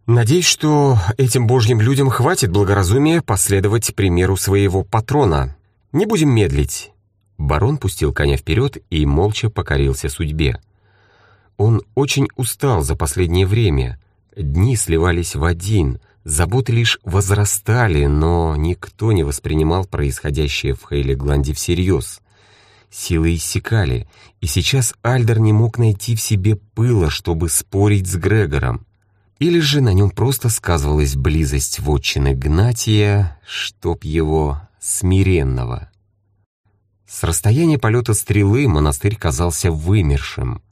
«Надеюсь, что этим божьим людям хватит благоразумия последовать примеру своего патрона. Не будем медлить». Барон пустил коня вперед и молча покорился судьбе. Он очень устал за последнее время. Дни сливались в один, заботы лишь возрастали, но никто не воспринимал происходящее в Хейле-Гланде всерьез. Силы иссякали, и сейчас Альдер не мог найти в себе пыла, чтобы спорить с Грегором. Или же на нем просто сказывалась близость вотчины Гнатия, чтоб его смиренного. С расстояния полета стрелы монастырь казался вымершим.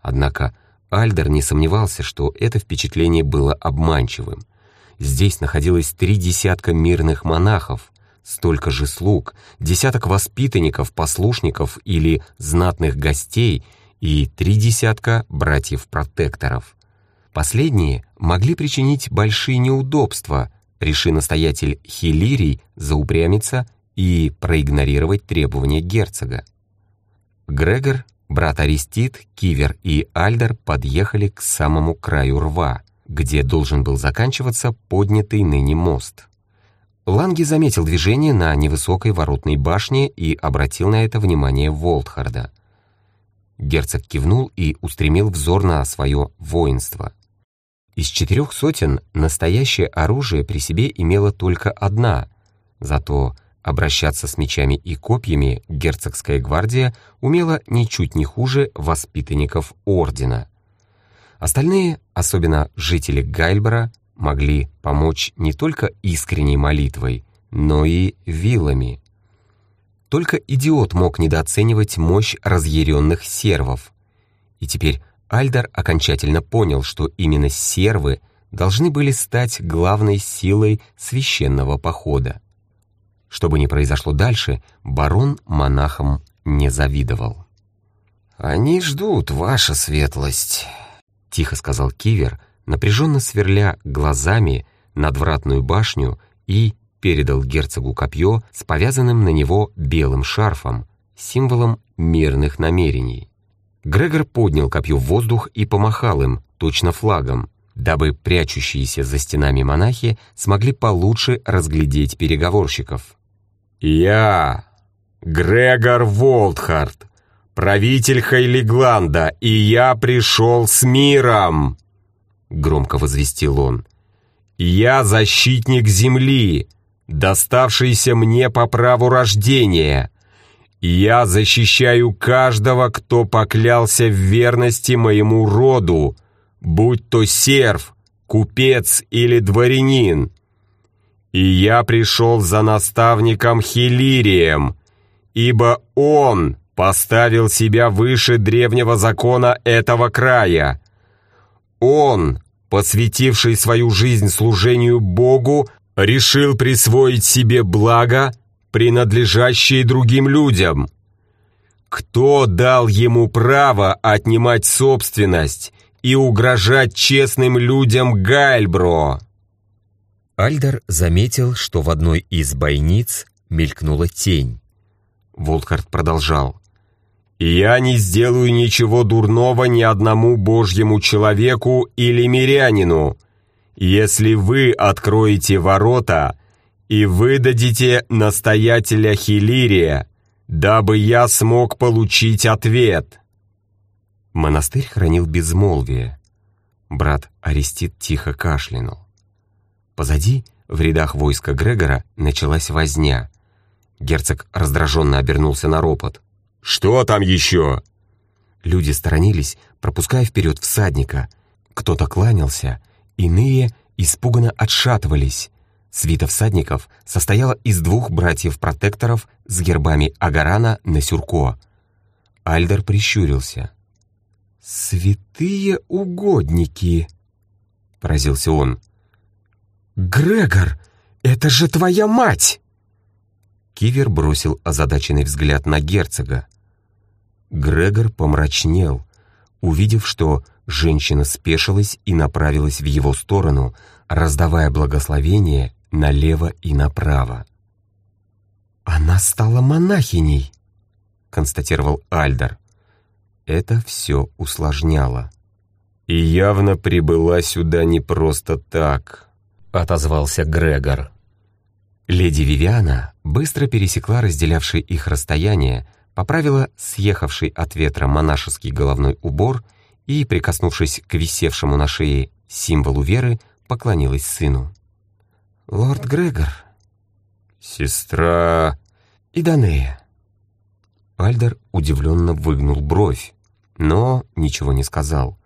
Однако Альдер не сомневался, что это впечатление было обманчивым. Здесь находилось три десятка мирных монахов, столько же слуг, десяток воспитанников, послушников или знатных гостей и три десятка братьев-протекторов. Последние могли причинить большие неудобства, реши настоятель Хилирий заупрямиться и проигнорировать требования герцога. Грегор, брат Арестит, Кивер и Альдер подъехали к самому краю рва, где должен был заканчиваться поднятый ныне мост. Ланги заметил движение на невысокой воротной башне и обратил на это внимание Волтхарда. Герцог кивнул и устремил взор на свое воинство. Из четырех сотен настоящее оружие при себе имела только одна, зато обращаться с мечами и копьями герцогская гвардия умела ничуть не хуже воспитанников ордена. Остальные, особенно жители Гайльбора, могли помочь не только искренней молитвой, но и вилами. Только идиот мог недооценивать мощь разъяренных сервов. И теперь Альдар окончательно понял, что именно сервы должны были стать главной силой священного похода. Что бы ни произошло дальше, барон монахам не завидовал.
«Они ждут, ваша светлость», —
тихо сказал Кивер, напряженно сверля глазами надвратную башню и передал герцогу копье с повязанным на него белым шарфом, символом мирных намерений. Грегор поднял копье в воздух и помахал им, точно флагом, дабы прячущиеся за стенами монахи смогли получше разглядеть переговорщиков.
«Я, Грегор Волтхард, правитель Хайлигланда, и я пришел с миром!» Громко возвестил он. «Я защитник земли, доставшийся мне по праву рождения. Я защищаю каждого, кто поклялся в верности моему роду, будь то серв, купец или дворянин. И я пришел за наставником Хилирием, ибо он поставил себя выше древнего закона этого края. Он, посвятивший свою жизнь служению Богу, решил присвоить себе благо – принадлежащие другим людям. Кто дал ему право отнимать собственность и угрожать честным людям Гальбро?
Альдер заметил, что в одной из бойниц мелькнула тень.
Волкарт продолжал. «Я не сделаю ничего дурного ни одному божьему человеку или мирянину. Если вы откроете ворота, и выдадите настоятеля Хилирия, дабы я смог получить ответ».
Монастырь хранил безмолвие. Брат Арестит тихо кашлянул. Позади, в рядах войска Грегора, началась возня. Герцог раздраженно обернулся на ропот.
«Что там еще?»
Люди сторонились, пропуская вперед всадника. Кто-то кланялся, иные испуганно отшатывались. Свита всадников состояла из двух братьев-протекторов с гербами Агарана на сюрко. Альдер прищурился.
«Святые угодники!» — поразился он. «Грегор, это же твоя мать!»
Кивер бросил озадаченный взгляд на герцога. Грегор помрачнел, увидев, что женщина спешилась и направилась в его сторону, раздавая благословение налево и направо.
«Она стала монахиней», — констатировал
Альдар. Это все усложняло.
«И явно прибыла сюда не просто так», — отозвался Грегор.
Леди Вивиана быстро пересекла разделявшее их расстояние, поправила съехавший от ветра монашеский головной убор и, прикоснувшись к висевшему на шее символу веры, поклонилась сыну.
«Лорд Грегор».
«Сестра...»
«И Данея».
Альдер удивленно выгнул бровь, но ничего не сказал.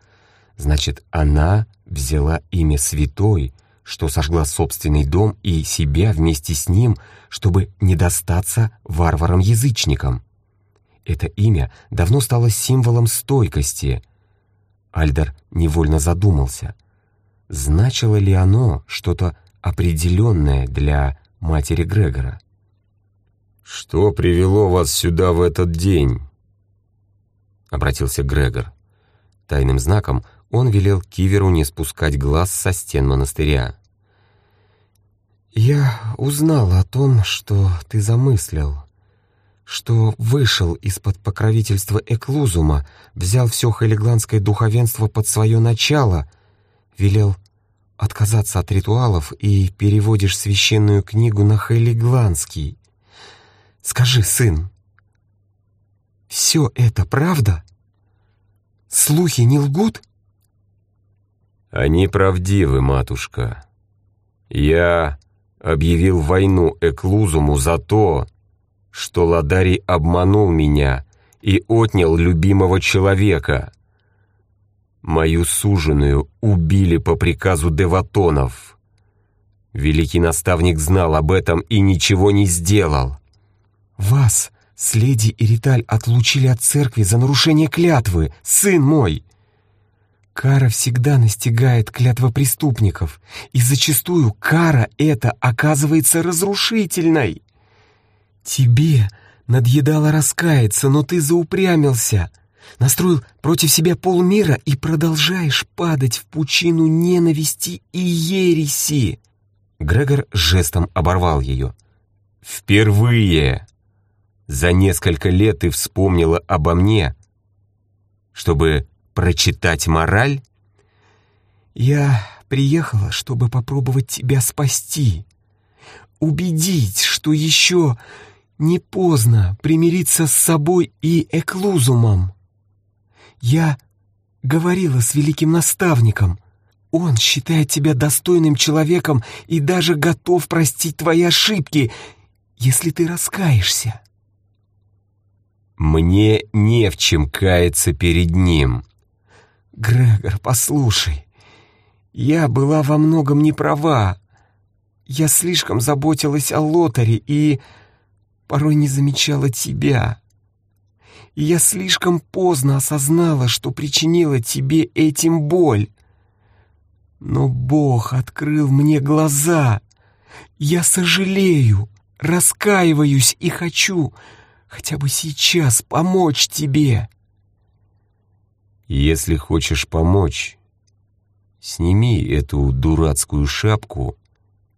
Значит, она взяла имя святой, что сожгла собственный дом и себя вместе с ним, чтобы не достаться варварам-язычникам. Это имя давно стало символом стойкости. Альдер невольно задумался. Значило ли оно что-то определенное для матери Грегора.
«Что привело вас сюда в этот день?» — обратился Грегор.
Тайным знаком он велел Киверу не спускать глаз со стен монастыря.
«Я узнал о том, что ты замыслил, что вышел из-под покровительства Эклузума, взял все хайлигландское духовенство под свое начало, велел отказаться от ритуалов и переводишь священную книгу на хайлигландский. Скажи, сын, все это правда? Слухи не лгут?
Они правдивы, матушка. Я объявил войну Эклузуму за то, что Ладарий обманул меня и отнял любимого человека. Мою суженую убили по приказу деватонов. Великий наставник знал об этом и ничего не сделал.
«Вас с леди Ириталь отлучили от церкви за нарушение клятвы, сын мой!» Кара всегда настигает клятвопреступников, и зачастую кара эта оказывается разрушительной. Тебе надъедало раскаяться, но ты заупрямился, настроил против себя полмира и продолжаешь падать в пучину ненависти и ереси.
Грегор жестом оборвал ее. «Впервые за несколько лет ты вспомнила обо мне, чтобы прочитать мораль?»
«Я приехала, чтобы попробовать тебя спасти, убедить, что еще не поздно примириться с собой и эклузумом. Я говорила с великим наставником. Он считает тебя достойным человеком и даже готов простить твои ошибки, если ты раскаешься.
Мне не в чем каяться перед ним.
Грегор, послушай, я была во многом не права. Я слишком заботилась о Лотаре и порой не замечала тебя. И я слишком поздно осознала, что причинила тебе этим боль. Но Бог открыл мне глаза. Я сожалею, раскаиваюсь и хочу хотя бы сейчас помочь тебе.
Если хочешь помочь, сними эту дурацкую шапку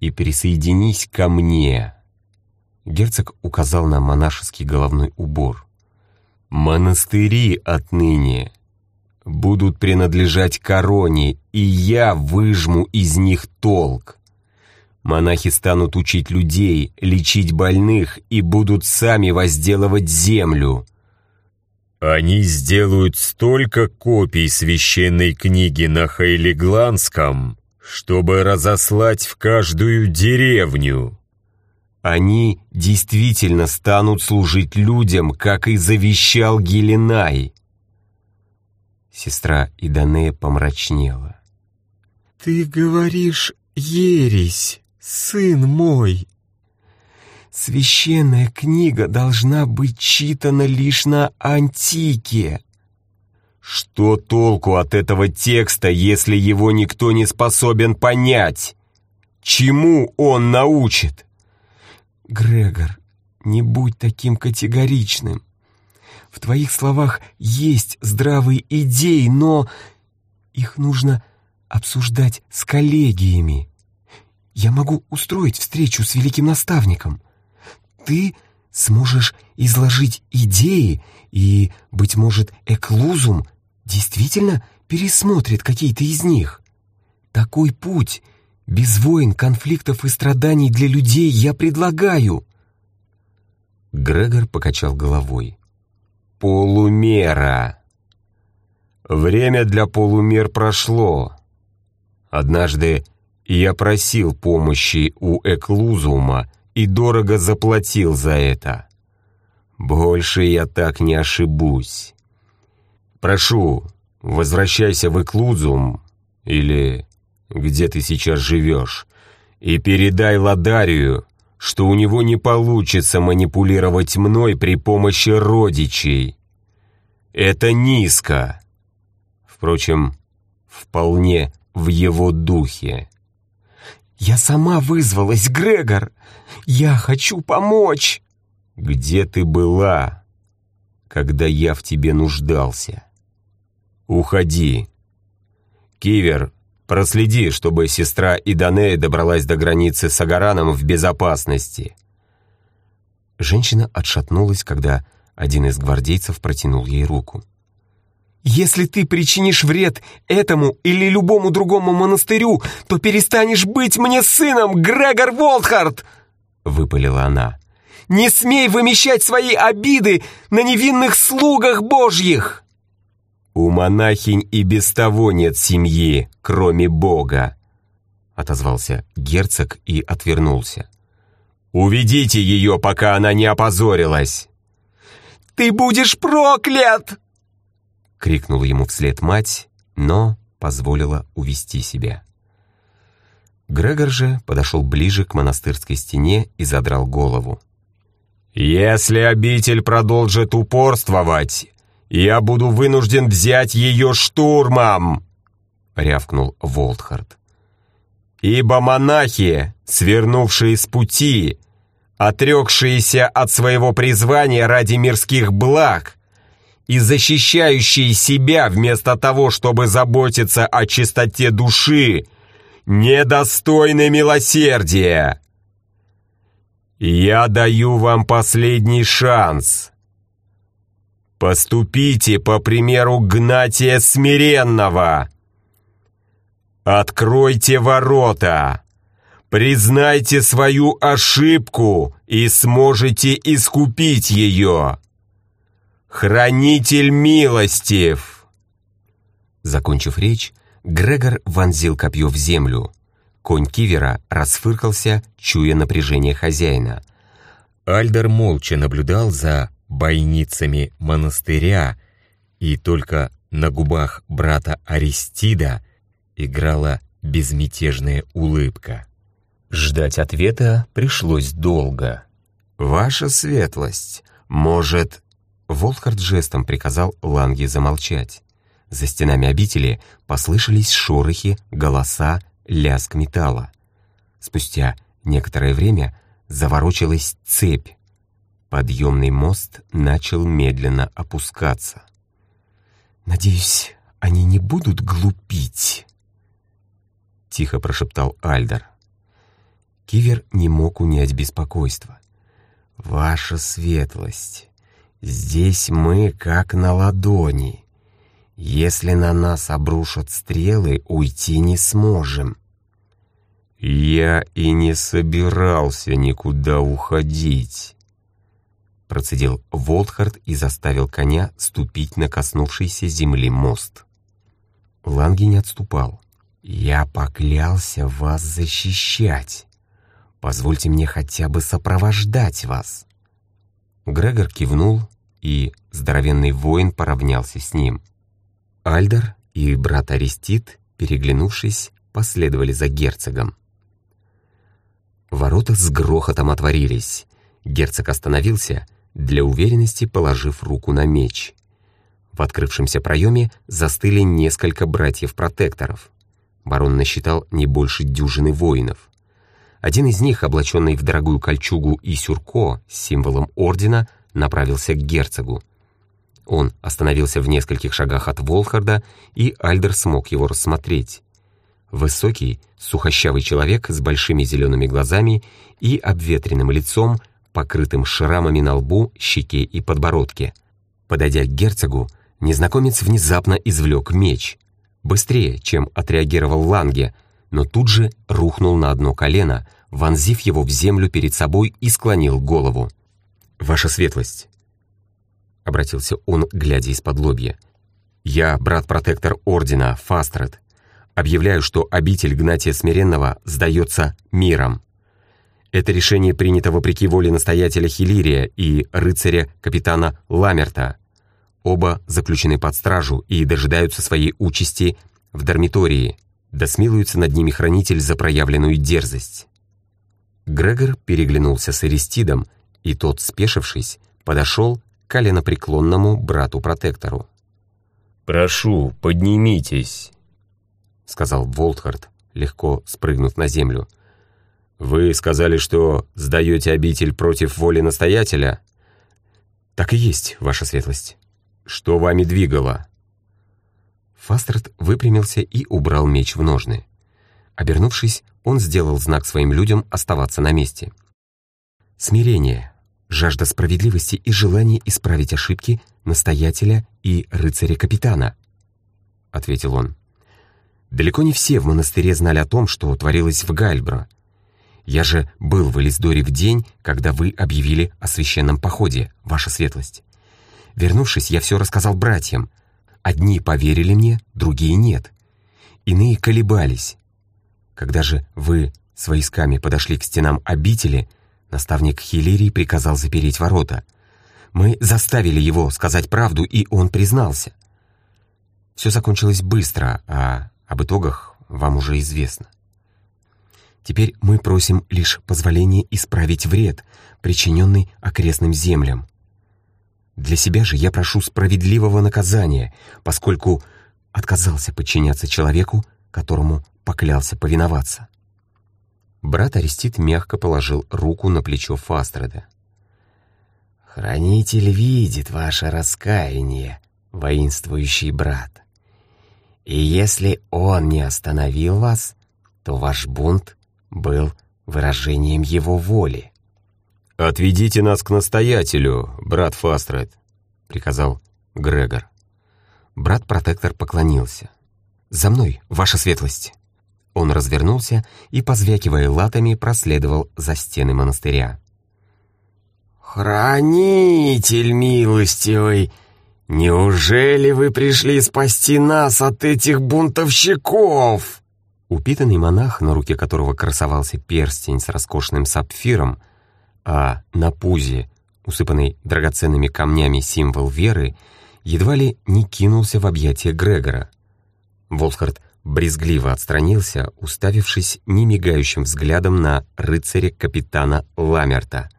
и присоединись ко мне. Герцог указал на монашеский головной убор. «Монастыри отныне будут принадлежать короне, и я выжму из них толк. Монахи станут учить людей, лечить больных и будут сами возделывать землю».
«Они сделают столько копий священной книги на Хейлигландском, чтобы разослать в каждую деревню»,
они действительно станут служить людям, как и завещал Геленай. Сестра Иданея помрачнела.
«Ты говоришь ересь, сын мой. Священная книга должна быть читана лишь на антике».
«Что толку от этого текста, если его никто не способен понять? Чему он научит?»
Грегор, не будь таким категоричным. В твоих словах есть здравые идеи, но их нужно обсуждать с коллегиями. Я могу устроить встречу с великим наставником. Ты сможешь изложить идеи, и, быть может, Эклузум действительно пересмотрит какие-то из них. Такой путь без войн, конфликтов и страданий для людей я предлагаю!»
Грегор покачал головой. «Полумера! Время для полумер прошло. Однажды я просил помощи у Эклузума и дорого заплатил за это. Больше я так не ошибусь. Прошу, возвращайся в Эклузум или где ты сейчас живешь, и передай Ладарию, что у него не получится манипулировать мной при помощи родичей. Это низко. Впрочем, вполне в его духе.
«Я сама вызвалась, Грегор! Я хочу помочь!»
«Где ты была, когда я в тебе нуждался?» «Уходи. Кивер Проследи, чтобы сестра Иданея добралась до границы с Агараном в безопасности».
Женщина отшатнулась, когда один из гвардейцев протянул ей руку. «Если ты причинишь вред этому или любому другому монастырю, то перестанешь быть мне сыном, Грегор Волтхард!» — выпалила она. «Не смей вымещать свои обиды на невинных слугах божьих!»
«У монахинь и без того нет семьи, кроме Бога», — отозвался герцог и отвернулся. «Уведите ее, пока она не опозорилась!»
«Ты будешь проклят!»
— крикнула ему вслед мать, но позволила увести себя. Грегор же подошел ближе к монастырской стене и задрал голову. «Если обитель продолжит упорствовать, «Я буду вынужден взять ее штурмом!» — рявкнул Волтхард. «Ибо монахи, свернувшие с пути,
отрекшиеся от своего призвания ради мирских благ и защищающие себя вместо того, чтобы заботиться о чистоте души, недостойны милосердия. Я даю вам последний шанс. Поступите по примеру Гнатия Смиренного. Откройте ворота. Признайте свою ошибку и сможете искупить ее. Хранитель милостив!»
Закончив речь, Грегор вонзил копье в землю. Конь Кивера расфыркался, чуя напряжение хозяина.
Альдер молча наблюдал за бойницами монастыря, и только на губах брата Аристида играла безмятежная улыбка. Ждать ответа пришлось долго.
«Ваша светлость, может...» Волхард жестом приказал Ланге замолчать. За стенами обители послышались шорохи, голоса, лязг металла. Спустя некоторое время заворочилась цепь. Подъемный мост начал медленно опускаться. «Надеюсь, они не будут глупить?» Тихо прошептал Альдер. Кивер не мог унять беспокойство. «Ваша светлость, здесь мы как на ладони. Если на нас обрушат стрелы, уйти не сможем».
«Я и не собирался никуда уходить»,
процедил Волтхард и заставил коня ступить на коснувшийся земли мост. Ланги не отступал. «Я поклялся вас защищать. Позвольте мне хотя бы сопровождать вас». Грегор кивнул, и здоровенный воин поравнялся с ним. Альдер и брат Арестит, переглянувшись, последовали за герцогом. Ворота с грохотом отворились. Герцог остановился, для уверенности положив руку на меч. В открывшемся проеме застыли несколько братьев-протекторов. Барон насчитал не больше дюжины воинов. Один из них, облаченный в дорогую кольчугу и сюрко с символом ордена, направился к герцогу. Он остановился в нескольких шагах от Волхарда, и Альдер смог его рассмотреть. Высокий, сухощавый человек с большими зелеными глазами и обветренным лицом, покрытым шрамами на лбу, щеке и подбородке. Подойдя к герцогу, незнакомец внезапно извлек меч. Быстрее, чем отреагировал Ланге — но тут же рухнул на одно колено, вонзив его в землю перед собой и склонил голову. «Ваша светлость!» — обратился он, глядя из-под лобья. «Я брат-протектор Ордена, Фастред. Объявляю, что обитель Гнатия Смиренного сдается миром. Это решение принято вопреки воле настоятеля Хилирия и рыцаря-капитана Ламерта. Оба заключены под стражу и дожидаются своей участи в дармитории» да смилуется над ними хранитель за проявленную дерзость. Грегор переглянулся с Аристидом, и тот, спешившись, подошел к коленопреклонному брату-протектору.
«Прошу, поднимитесь», — сказал
Волтхард, легко спрыгнув на землю.
«Вы сказали, что сдаете обитель против воли настоятеля?»
«Так и есть, ваша светлость».
«Что вами двигало?»
Фастерт выпрямился и убрал меч в ножны. Обернувшись, он сделал знак своим людям оставаться на месте. Смирение, жажда справедливости и желание исправить ошибки настоятеля и рыцаря-капитана, — ответил он. Далеко не все в монастыре знали о том, что творилось в Гальбро. Я же был в Элисдоре в день, когда вы объявили о священном походе, ваша светлость. Вернувшись, я все рассказал братьям, Одни поверили мне, другие нет. Иные колебались. Когда же вы с войсками подошли к стенам обители, наставник Хилерий приказал запереть ворота. Мы заставили его сказать правду, и он признался. Все закончилось быстро, а об итогах вам уже известно. Теперь мы просим лишь позволения исправить вред, причиненный окрестным землям. Для себя же я прошу справедливого наказания, поскольку отказался подчиняться человеку, которому поклялся повиноваться. Брат Арестит мягко положил руку на плечо Фастреда.
«Хранитель видит ваше раскаяние, воинствующий брат. И если он не остановил вас, то ваш бунт был выражением его воли».
«Отведите нас к настоятелю, брат Фастред», — приказал Грегор.
Брат-протектор поклонился. «За мной, ваша светлость!» Он развернулся и, позвякивая латами, проследовал за стены монастыря.
«Хранитель милостивый, неужели вы пришли спасти нас от этих бунтовщиков?»
Упитанный монах, на руке которого красовался перстень с роскошным сапфиром, а на пузе, усыпанный драгоценными камнями символ веры, едва ли не кинулся в объятия Грегора. Волхард брезгливо отстранился, уставившись немигающим взглядом на рыцаря-капитана Ламерта.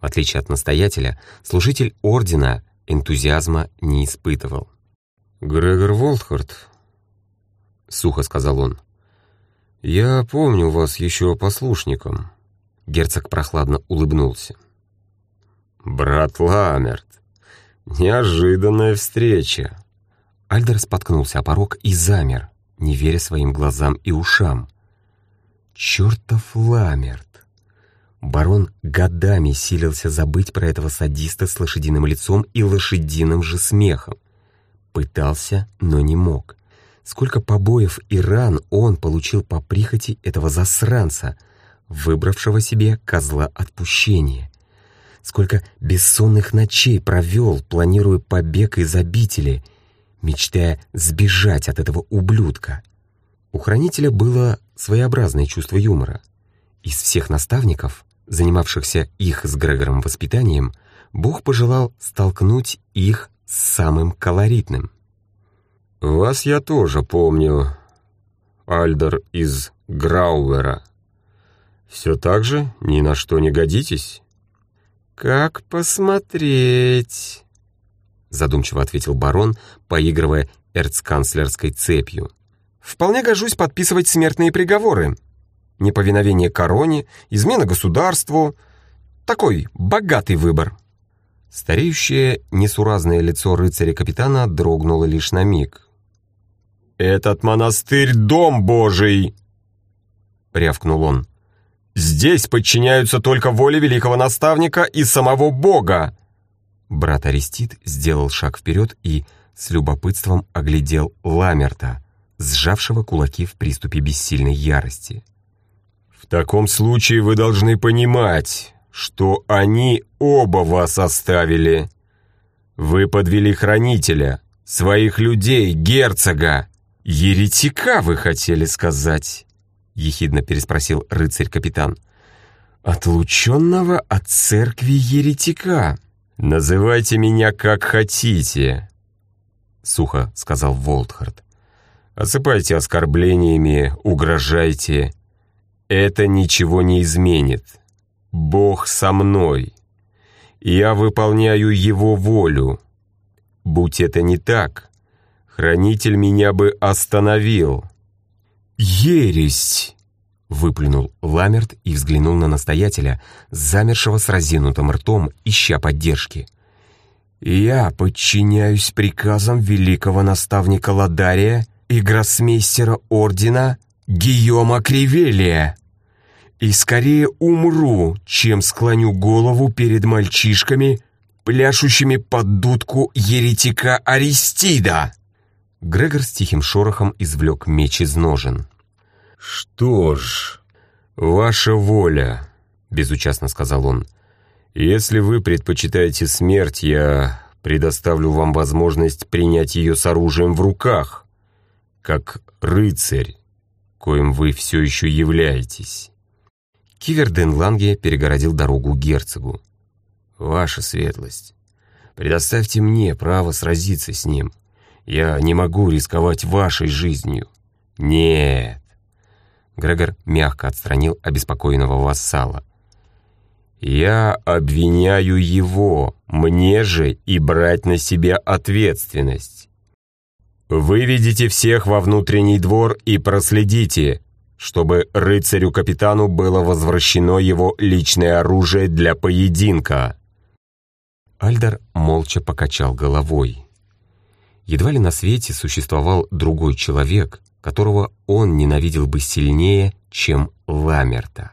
В отличие от настоятеля, служитель ордена энтузиазма не испытывал.
«Грегор Волхард», — сухо сказал он, — «я помню вас еще послушником».
Герцог прохладно улыбнулся.
«Брат Ламерт, неожиданная встреча».
Альдер споткнулся о порог и замер, не веря своим глазам и ушам. «Чертов Ламерт!» Барон годами силился забыть про этого садиста с лошадиным лицом и лошадиным же смехом. Пытался, но не мог. Сколько побоев и ран он получил по прихоти этого засранца, выбравшего себе козла отпущения. Сколько бессонных ночей провел, планируя побег из обители — мечтая сбежать от этого ублюдка. У хранителя было своеобразное чувство юмора. Из всех наставников, занимавшихся их с Грегором воспитанием, Бог пожелал столкнуть их с самым колоритным.
«Вас я тоже помню, Альдер из Грауэра. Все так же ни на что не годитесь?»
«Как посмотреть?»
задумчиво ответил барон, поигрывая эрцканцлерской цепью.
«Вполне гожусь подписывать смертные приговоры. Неповиновение короне, измена государству. Такой богатый выбор».
Стареющее, несуразное лицо рыцаря-капитана дрогнуло лишь на миг.
«Этот монастырь — дом Божий!» — рявкнул он. «Здесь подчиняются только воле великого наставника и самого Бога.
Брат Арестит сделал шаг вперед и с любопытством оглядел Ламерта, сжавшего кулаки в приступе бессильной ярости.
«В таком случае вы должны понимать, что они оба вас оставили. Вы подвели хранителя, своих людей, герцога. Еретика, вы хотели сказать?» — ехидно переспросил рыцарь-капитан.
«Отлученного от церкви еретика»,
«Называйте меня как хотите», — сухо сказал Волтхард. «Осыпайте оскорблениями, угрожайте. Это ничего не изменит. Бог со мной. Я выполняю Его волю. Будь это не так, Хранитель меня бы остановил».
«Ересь!»
Выплюнул Ламерт и взглянул на настоятеля, замершего с разинутым ртом, ища поддержки.
«Я подчиняюсь приказам великого наставника Ладария и гроссмейстера ордена Гийома Кривелия, и скорее умру, чем склоню голову перед мальчишками, пляшущими под дудку еретика Аристида».
Грегор с тихим шорохом извлек меч из ножен.
«Что ж, ваша воля», — безучастно сказал он. «Если вы предпочитаете смерть, я предоставлю вам возможность принять ее с оружием в руках, как рыцарь, коим вы все еще являетесь».
Киверден Ланге перегородил дорогу герцогу.
«Ваша светлость, предоставьте мне право сразиться с ним. Я не могу рисковать вашей жизнью». «Нет,
Грегор мягко отстранил обеспокоенного вассала.
«Я обвиняю его, мне же и брать на себя ответственность. Выведите всех во внутренний двор и проследите, чтобы рыцарю-капитану было возвращено его личное оружие для поединка».
Альдар молча покачал головой. Едва ли на свете существовал другой человек, которого он ненавидел бы сильнее, чем Ламерта.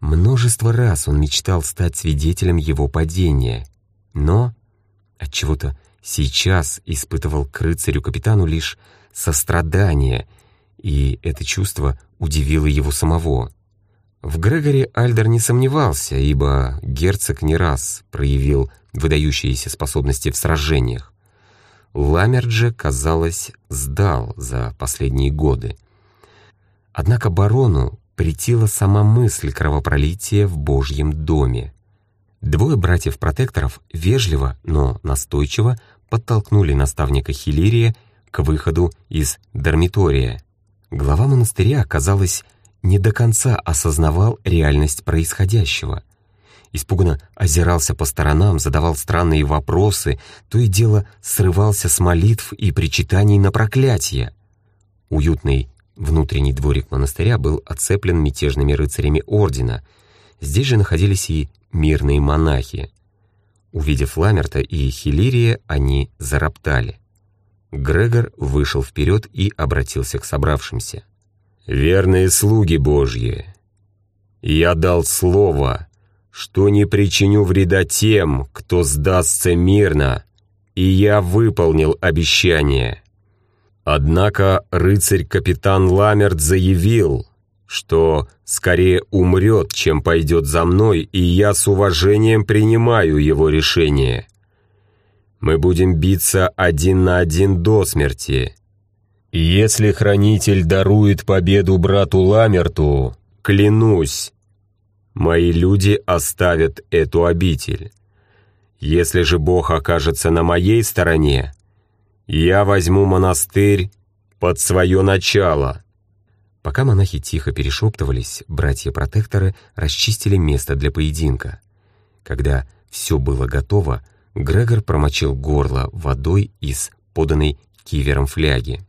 Множество раз он мечтал стать свидетелем его падения, но отчего-то сейчас испытывал к рыцарю-капитану лишь сострадание, и это чувство удивило его самого. В Грегоре Альдер не сомневался, ибо герцог не раз проявил выдающиеся способности в сражениях. Ламерт же, казалось, сдал за последние годы. Однако барону претила сама мысль кровопролития в Божьем доме. Двое братьев-протекторов вежливо, но настойчиво подтолкнули наставника Хилирия к выходу из дармитория. Глава монастыря, казалось, не до конца осознавал реальность происходящего. Испуганно озирался по сторонам, задавал странные вопросы, то и дело срывался с молитв и причитаний на проклятие. Уютный внутренний дворик монастыря был оцеплен мятежными рыцарями ордена. Здесь же находились и мирные монахи. Увидев Ламерта и Хилирия, они зароптали. Грегор вышел вперед и обратился к собравшимся.
«Верные слуги Божьи, я дал слово, что не причиню вреда тем, кто сдастся мирно, и я выполнил обещание. Однако рыцарь-капитан Ламерт заявил, что скорее умрет, чем пойдет за мной, и я с уважением принимаю его решение. Мы будем биться один на один до смерти. Если хранитель дарует победу брату Ламерту, клянусь, мои люди оставят эту обитель. Если же Бог окажется на моей стороне, я возьму монастырь под свое начало».
Пока монахи тихо перешептывались, братья-протекторы расчистили место для поединка. Когда все было готово, Грегор промочил горло водой из поданной кивером фляги.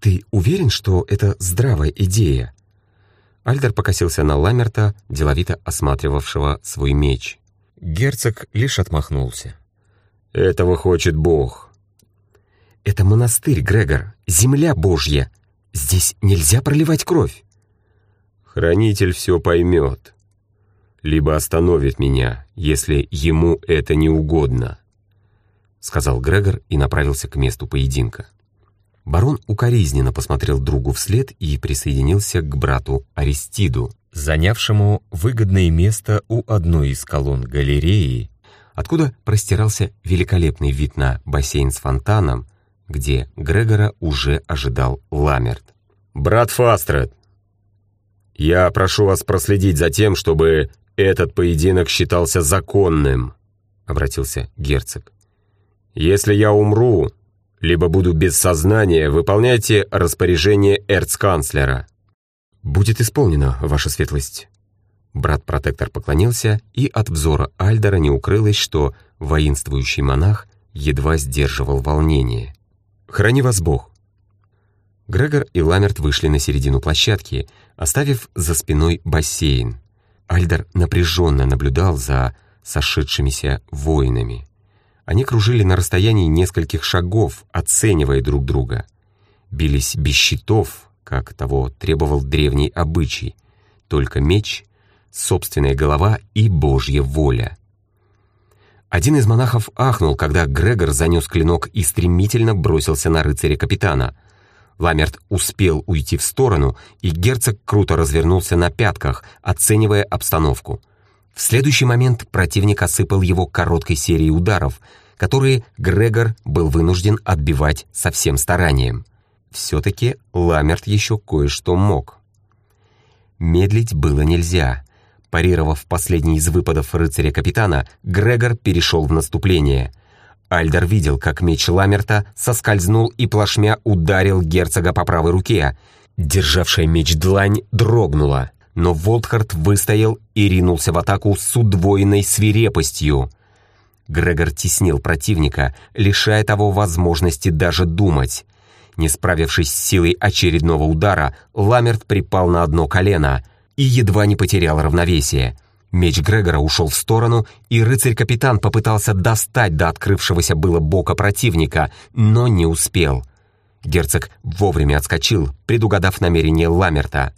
«Ты уверен, что это здравая идея?» Альдер покосился на Ламерта, деловито осматривавшего свой меч.
Герцог лишь отмахнулся.
«Этого хочет Бог.
Это монастырь, Грегор, земля Божья. Здесь нельзя проливать кровь.
Хранитель все поймет. Либо остановит меня, если ему это не угодно, сказал Грегор и направился к месту поединка.
Барон укоризненно посмотрел другу вслед и присоединился к брату Аристиду,
занявшему выгодное место у одной из колонн галереи,
откуда простирался великолепный вид на бассейн с фонтаном, где Грегора уже ожидал Ламерт.
«Брат Фастред, я прошу вас проследить за тем, чтобы этот поединок считался законным», — обратился герцог. «Если я умру, либо буду без сознания, выполняйте распоряжение эрцканцлера».
«Будет исполнено, ваша светлость». Брат-протектор поклонился, и от взора Альдера не укрылось, что воинствующий монах едва сдерживал волнение. Храни вас Бог!» Грегор и Ламерт вышли на середину площадки, оставив за спиной бассейн. Альдер напряженно наблюдал за сошедшимися воинами. Они кружили на расстоянии нескольких шагов, оценивая друг друга. Бились без щитов, как того требовал древний обычай, только меч, собственная голова и божья воля — один из монахов ахнул, когда Грегор занес клинок и стремительно бросился на рыцаря-капитана. Ламерт успел уйти в сторону, и герцог круто развернулся на пятках, оценивая обстановку. В следующий момент противник осыпал его короткой серией ударов, которые Грегор был вынужден отбивать со всем старанием. Все-таки Ламерт еще кое-что мог. Медлить было нельзя — Парировав последний из выпадов рыцаря-капитана, Грегор перешел в наступление. Альдер видел, как меч Ламерта соскользнул и плашмя ударил герцога по правой руке. Державшая меч длань дрогнула, но Волтхард выстоял и ринулся в атаку с удвоенной свирепостью. Грегор теснил противника, лишая того возможности даже думать. Не справившись с силой очередного удара, Ламерт припал на одно колено и едва не потерял равновесие. Меч Грегора ушел в сторону, и рыцарь-капитан попытался достать до открывшегося было бока противника, но не успел. Герцог вовремя отскочил, предугадав намерение Ламерта.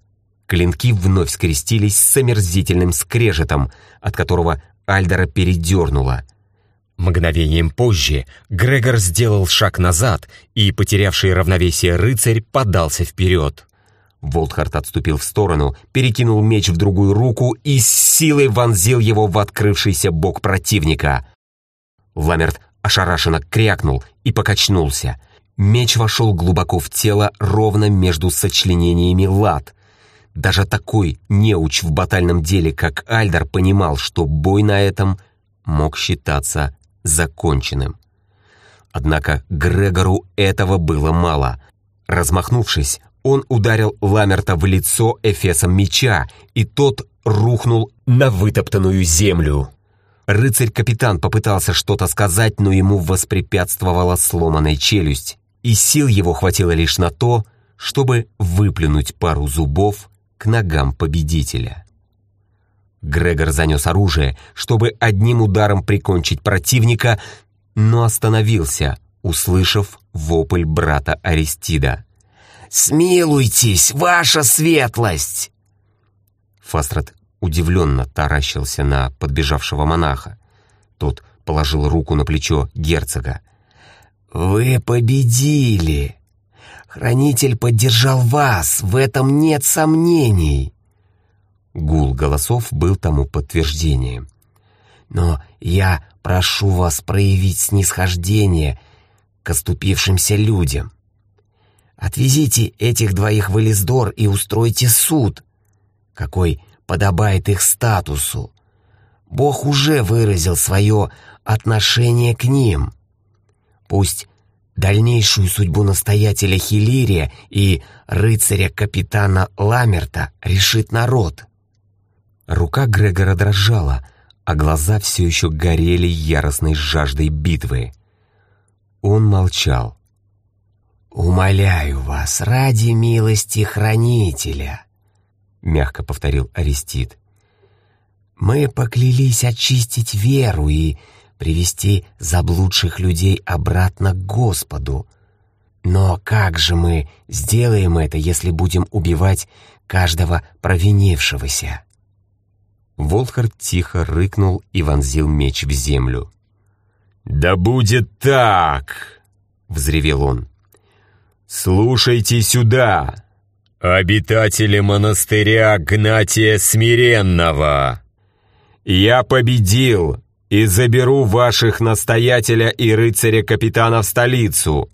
Клинки вновь скрестились с омерзительным скрежетом, от которого Альдера передернуло.
Мгновением позже Грегор сделал шаг назад, и потерявший равновесие рыцарь подался вперед.
Волтхард отступил в сторону, перекинул меч в другую руку и с силой вонзил его в открывшийся бок противника. Ламерт ошарашенно крякнул и покачнулся. Меч вошел глубоко в тело ровно между сочленениями лад. Даже такой неуч в батальном деле, как Альдар, понимал, что бой на этом мог считаться законченным. Однако Грегору этого было мало. Размахнувшись, он ударил Ламерта в лицо эфесом меча, и тот рухнул на вытоптанную землю. Рыцарь-капитан попытался что-то сказать, но ему воспрепятствовала сломанная челюсть, и сил его хватило лишь на то, чтобы выплюнуть пару зубов к ногам победителя. Грегор занес оружие, чтобы одним ударом прикончить противника, но остановился, услышав вопль брата Аристида. «Смилуйтесь, ваша светлость!» Фастрат удивленно таращился на подбежавшего монаха. Тот положил руку на плечо герцога. «Вы победили! Хранитель поддержал вас, в этом нет сомнений!» Гул голосов был тому подтверждением. «Но я прошу вас проявить снисхождение к оступившимся людям. Отвезите этих двоих в Элиздор и устройте суд, какой подобает их статусу. Бог уже выразил свое отношение к ним. Пусть дальнейшую судьбу настоятеля Хилирия и рыцаря-капитана Ламерта решит народ. Рука Грегора дрожала, а глаза все еще горели яростной жаждой битвы. Он молчал. «Умоляю вас, ради милости хранителя», — мягко повторил Арестит. «Мы поклялись очистить веру и привести заблудших людей обратно к Господу. Но как же мы сделаем это, если будем убивать каждого провинившегося?» Волхард тихо рыкнул и вонзил меч в землю.
«Да будет так!» — взревел он. «Слушайте сюда, обитатели монастыря Гнатия Смиренного! Я победил и заберу ваших настоятеля и рыцаря-капитана в столицу.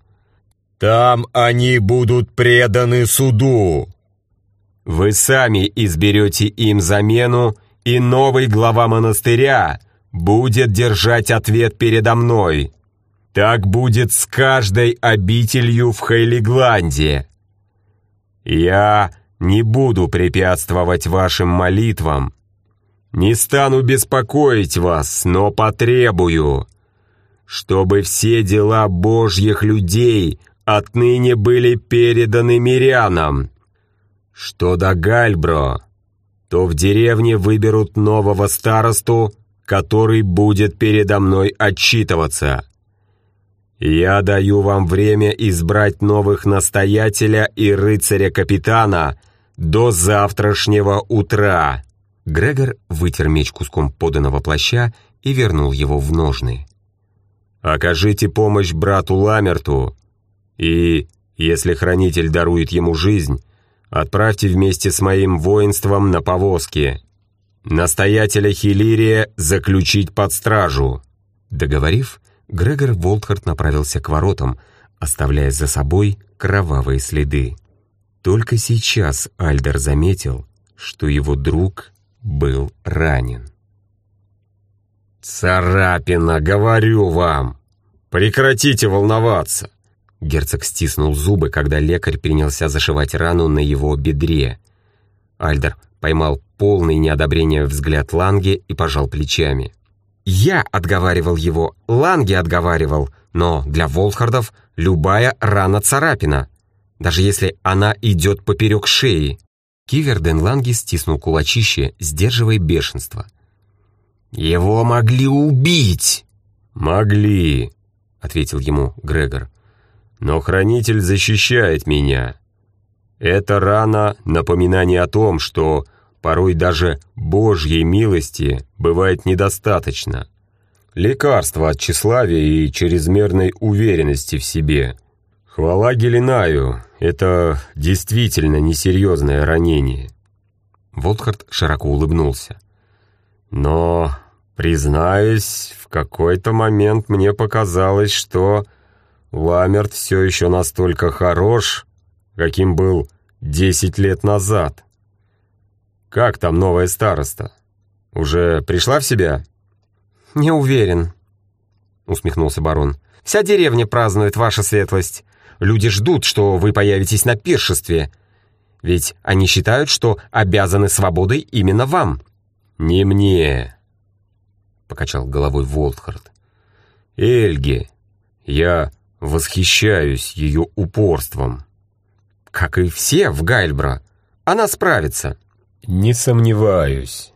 Там они будут преданы суду. Вы сами изберете им замену, и новый глава монастыря будет держать ответ передо мной». Так будет с каждой обителью в Хейлигланде. Я не буду препятствовать вашим молитвам. Не стану беспокоить вас, но потребую, чтобы все дела божьих людей отныне были переданы мирянам. Что до Гальбро, то в деревне выберут нового старосту, который будет передо мной отчитываться. «Я даю вам время избрать новых настоятеля и рыцаря-капитана до завтрашнего утра!»
Грегор вытер меч куском поданного плаща и вернул его в ножны.
«Окажите помощь брату Ламерту, и, если хранитель дарует ему жизнь, отправьте вместе с моим воинством на повозке. Настоятеля Хилирия заключить под стражу».
Договорив, Грегор Волтхард направился к воротам, оставляя за собой кровавые следы. Только сейчас Альдер заметил, что его друг был ранен.
«Царапина, говорю вам! Прекратите волноваться!»
Герцог стиснул зубы, когда лекарь принялся зашивать рану на его бедре. Альдер поймал полный неодобрения взгляд Ланге и пожал плечами. Я отговаривал его, Ланге отговаривал, но для Волхардов любая рана царапина.
даже если она идет поперек шеи.
Кивер Денланги стиснул кулачище, сдерживая бешенство.
«Его могли убить!»
«Могли», — ответил ему Грегор. «Но хранитель защищает меня. Эта рана — напоминание о том, что порой даже Божьей милости бывает недостаточно. Лекарство от тщеславия и чрезмерной уверенности в себе. Хвала Геленаю, это действительно несерьезное ранение».
Волтхард широко улыбнулся.
«Но, признаюсь, в какой-то момент мне показалось, что Ламерт все еще настолько хорош, каким был десять лет назад. Как там новая староста? Уже пришла в себя?»
«Не уверен», — усмехнулся барон. «Вся деревня празднует ваша светлость. Люди ждут, что вы появитесь на пиршестве. Ведь они считают, что обязаны свободой именно вам».
«Не мне», — покачал головой Волтхард. «Эльге, я восхищаюсь ее упорством».
«Как и все в Гайльбро. Она справится».
«Не сомневаюсь.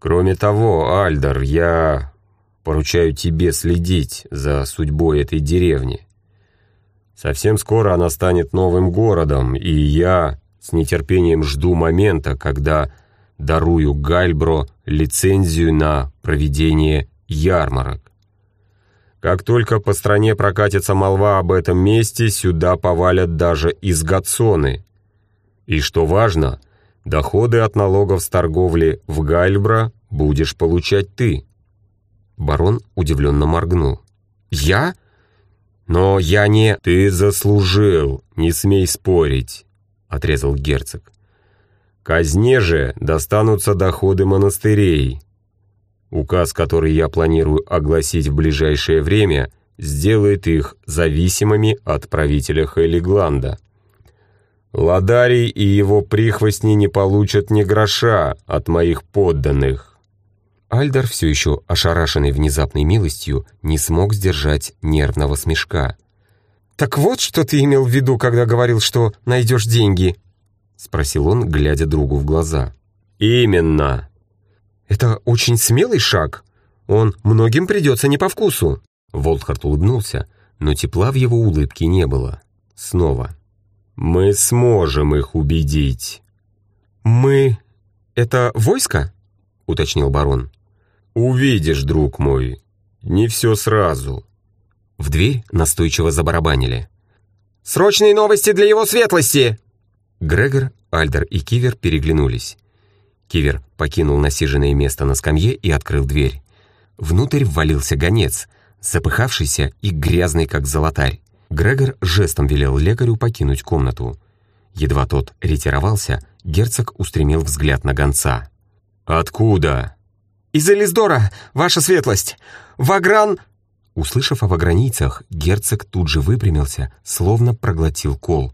Кроме того, Альдер, я поручаю тебе следить за судьбой этой деревни. Совсем скоро она станет новым городом, и я с нетерпением жду момента, когда дарую Гальбро лицензию на проведение ярмарок. Как только по стране прокатится молва об этом месте, сюда повалят даже из Гатсоны. И что важно, доходы от налогов с торговли в Гальбро будешь получать ты.
Барон удивленно моргнул.
«Я? Но я не...»
«Ты заслужил, не смей спорить», — отрезал герцог. «Казне же достанутся доходы монастырей. Указ, который я планирую огласить в ближайшее время, сделает их зависимыми от правителя Хелигланда. Ладарий и его прихвостни не получат ни гроша от моих подданных».
Альдар, все еще ошарашенный внезапной милостью, не смог сдержать нервного смешка.
«Так вот, что ты имел в виду, когда говорил, что найдешь деньги?» — спросил он, глядя другу в глаза.
«Именно!»
«Это очень смелый шаг. Он многим придется не по вкусу».
Волтхард улыбнулся, но тепла в его улыбке не было. Снова.
«Мы сможем их убедить».
«Мы... это войско?» — уточнил барон.
«Увидишь, друг мой, не все сразу».
В дверь настойчиво забарабанили.
«Срочные новости для его светлости!»
Грегор, Альдер и Кивер переглянулись. Кивер покинул насиженное место на скамье и открыл дверь. Внутрь ввалился гонец, запыхавшийся и грязный, как золотарь. Грегор жестом велел лекарю покинуть комнату. Едва тот ретировался, герцог устремил взгляд на гонца.
«Откуда?»
«Из Элиздора, ваша светлость! Вагран...»
Услышав о вагранийцах, герцог тут же выпрямился, словно проглотил кол.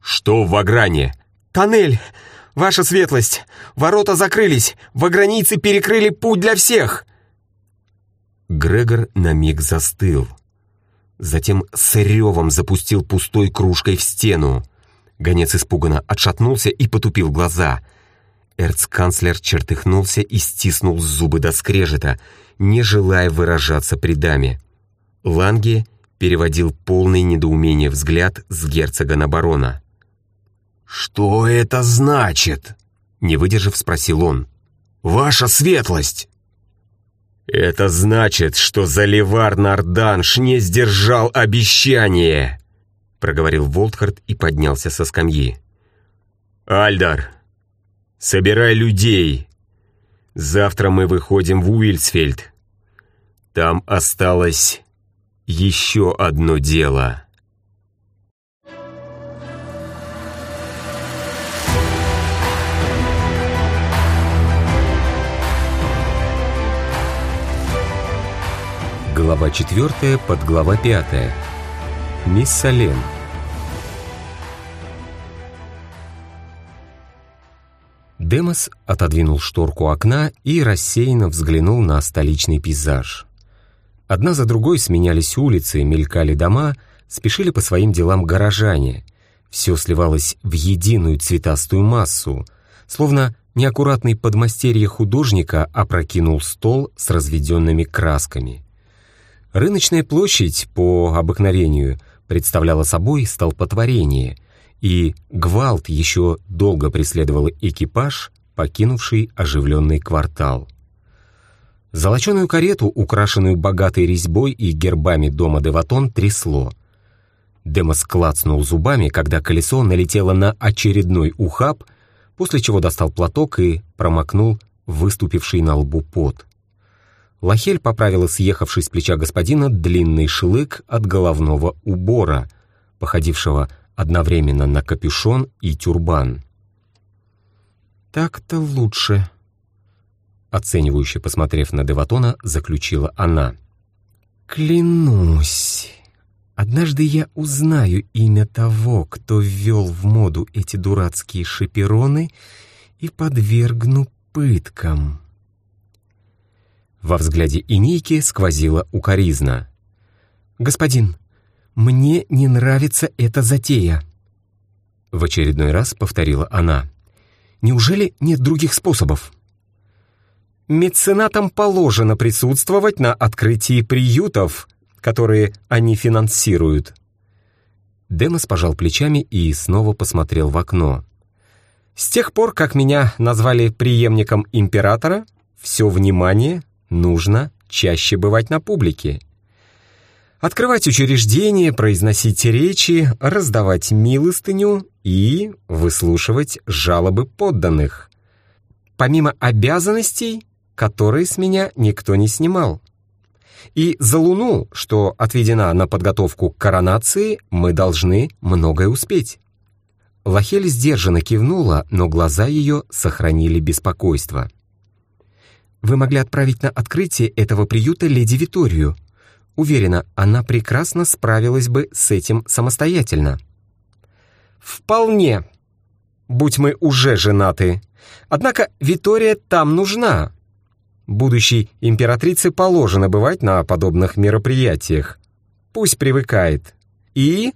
«Что в Вагране?»
«Тоннель! Ваша светлость! Ворота закрылись! Вагранийцы перекрыли путь для всех!»
Грегор на миг застыл. Затем с ревом запустил пустой кружкой в стену. Гонец испуганно отшатнулся и потупил глаза — Эрцканцлер чертыхнулся и стиснул зубы до скрежета, не желая выражаться при даме. Ланге переводил полный недоумение взгляд с герцога на барона.
«Что это значит?» — не выдержав, спросил он. «Ваша светлость!»
«Это значит, что Заливар Нарданш не сдержал обещание!» — проговорил Волтхард и поднялся со скамьи. «Альдар, Собирай людей. Завтра мы выходим в Уильсфельд. Там осталось еще одно дело».
Глава 4, подглава 5. Мисс Салем. Демос отодвинул шторку окна и рассеянно взглянул на столичный пейзаж. Одна за другой сменялись улицы, мелькали дома, спешили по своим делам горожане.
Все сливалось в единую цветастую массу, словно неаккуратный подмастерье художника опрокинул стол с разведенными красками. Рыночная площадь, по обыкновению, представляла собой столпотворение, и гвалт еще долго преследовал экипаж, покинувший оживленный квартал. Золоченую карету, украшенную богатой резьбой и гербами дома Деватон, трясло. Демос клацнул зубами, когда колесо налетело на очередной ухаб, после чего достал платок и промокнул выступивший на лбу пот. Лахель поправила съехавший с плеча господина длинный шлык от головного убора, походившего одновременно на капюшон и тюрбан. «Так-то лучше», Оценивающе посмотрев на Деватона, заключила она. «Клянусь, однажды я узнаю имя того, кто ввел в моду эти дурацкие шипероны и подвергну пыткам». Во взгляде Инейки сквозила укоризна. «Господин, мне не нравится эта затея», — в очередной раз повторила она. «Неужели нет других способов?» Меценатам положено присутствовать на открытии приютов, которые они финансируют. Демос пожал плечами и снова посмотрел в окно. С тех пор, как меня назвали преемником императора, все внимание нужно чаще бывать на публике. Открывать учреждения, произносить речи, раздавать милостыню и выслушивать жалобы подданных. Помимо обязанностей, которые с меня никто не снимал. И за Луну, что отведена на подготовку к коронации, мы должны многое успеть. Лахель сдержанно кивнула, но глаза ее сохранили беспокойство. «Вы могли отправить на открытие этого приюта леди Виторию. Уверена, она прекрасно справилась бы с этим самостоятельно». «Вполне. Будь мы уже женаты. Однако Витория там нужна, Будущей императрице положено бывать на подобных мероприятиях. Пусть привыкает. И,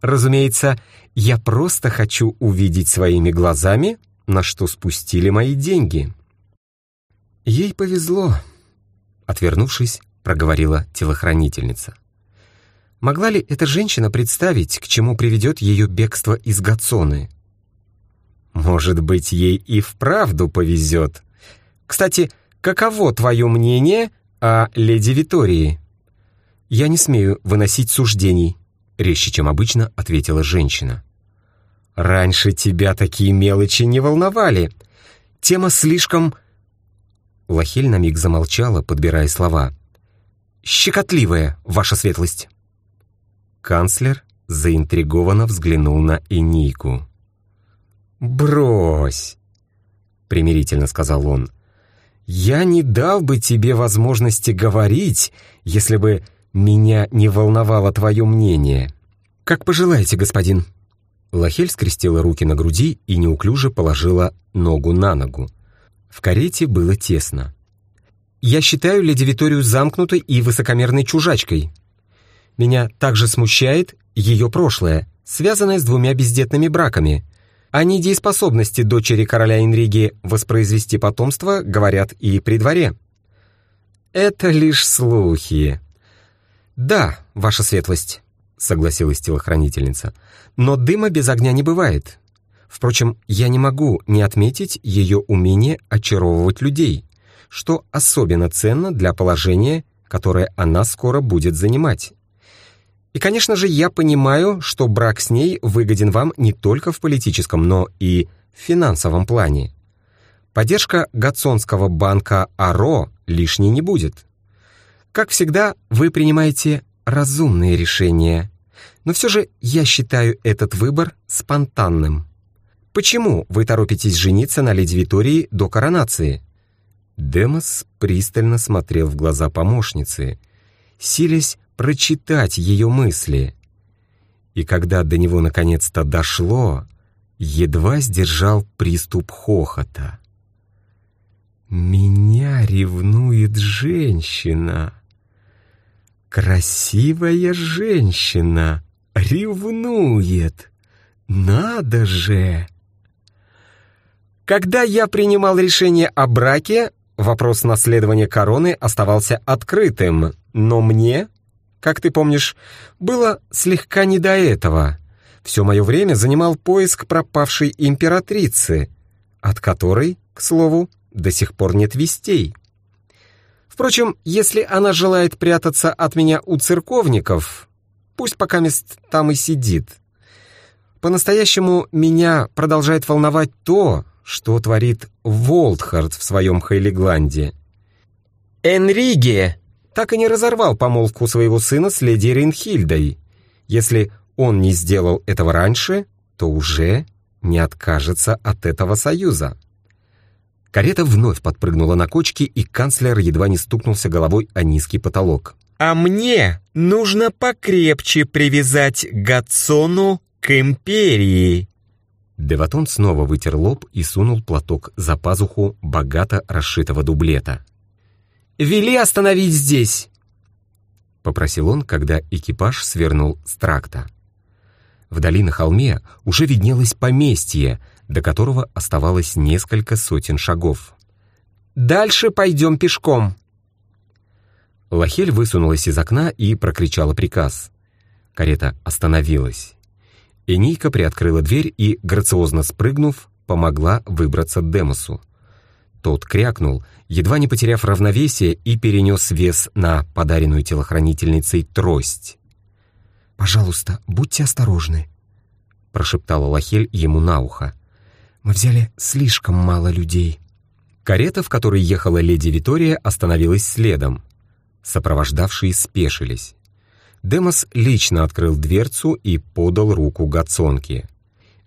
разумеется, я просто хочу увидеть своими глазами, на что спустили мои деньги. Ей повезло, отвернувшись, проговорила телохранительница. Могла ли эта женщина представить, к чему приведет ее бегство из Гацоны? Может быть, ей и вправду повезет. Кстати, каково твое мнение о леди Витории?» «Я не смею выносить суждений», — резче, чем обычно, ответила женщина. «Раньше тебя такие мелочи не волновали. Тема слишком...» Лохель на миг замолчала, подбирая слова. «Щекотливая, ваша светлость». Канцлер заинтригованно взглянул на Энику. «Брось!» — примирительно сказал он. «Я не дал бы тебе возможности говорить, если бы меня не волновало твое мнение». «Как пожелаете, господин». Лохель скрестила руки на груди и неуклюже положила ногу на ногу. В карете было тесно. «Я считаю леди Виторию замкнутой и высокомерной чужачкой. Меня также смущает ее прошлое, связанное с двумя бездетными браками. О недееспособности дочери короля Энриги воспроизвести потомство говорят и при дворе. «Это лишь слухи». «Да, ваша светлость», — согласилась телохранительница, «но дыма без огня не бывает. Впрочем, я не могу не отметить ее умение очаровывать людей, что особенно ценно для положения, которое она скоро будет занимать. И, конечно же, я понимаю, что брак с ней выгоден вам не только в политическом, но и в финансовом плане. Поддержка Гатсонского банка АРО лишней не будет. Как всегда, вы принимаете разумные решения. Но все же я считаю этот выбор спонтанным. Почему вы торопитесь жениться на леди Витории до коронации? Демос пристально смотрел в глаза помощницы, силясь прочитать ее мысли. И когда до него наконец-то дошло, едва сдержал приступ хохота. «Меня ревнует женщина. Красивая женщина ревнует. Надо же! Когда я принимал решение о браке, вопрос наследования короны оставался открытым, но мне, как ты помнишь, было слегка не до этого. Все мое время занимал поиск пропавшей императрицы, от которой, к слову, до сих пор нет вестей. Впрочем, если она желает прятаться от меня у церковников, пусть пока мест там и сидит. По-настоящему меня продолжает волновать то, что творит Волтхард в своем Хейлигланде. Энриге так и не разорвал помолвку своего сына с леди Рейнхильдой. Если он не сделал этого раньше, то уже не откажется от этого союза. Карета вновь подпрыгнула на кочке, и канцлер едва не стукнулся головой о низкий потолок. «А мне нужно покрепче привязать Гатсону к империи!» Деватон снова вытер лоб и сунул платок за пазуху богато расшитого дублета. «Вели остановить здесь!» — попросил он, когда экипаж свернул с тракта. Вдали на холме уже виднелось поместье, до которого оставалось несколько сотен шагов. «Дальше пойдем пешком!» Лахель высунулась из окна и прокричала приказ. Карета остановилась. Энийка приоткрыла дверь и, грациозно спрыгнув, помогла выбраться Демосу. Тот крякнул, едва не потеряв равновесие и перенес вес на подаренную телохранительницей трость. «Пожалуйста, будьте осторожны», — прошептала Лахель ему на ухо. Мы взяли слишком мало людей». Карета, в которой ехала леди Витория, остановилась следом. Сопровождавшие спешились. Демос лично открыл дверцу и подал руку Гацонке.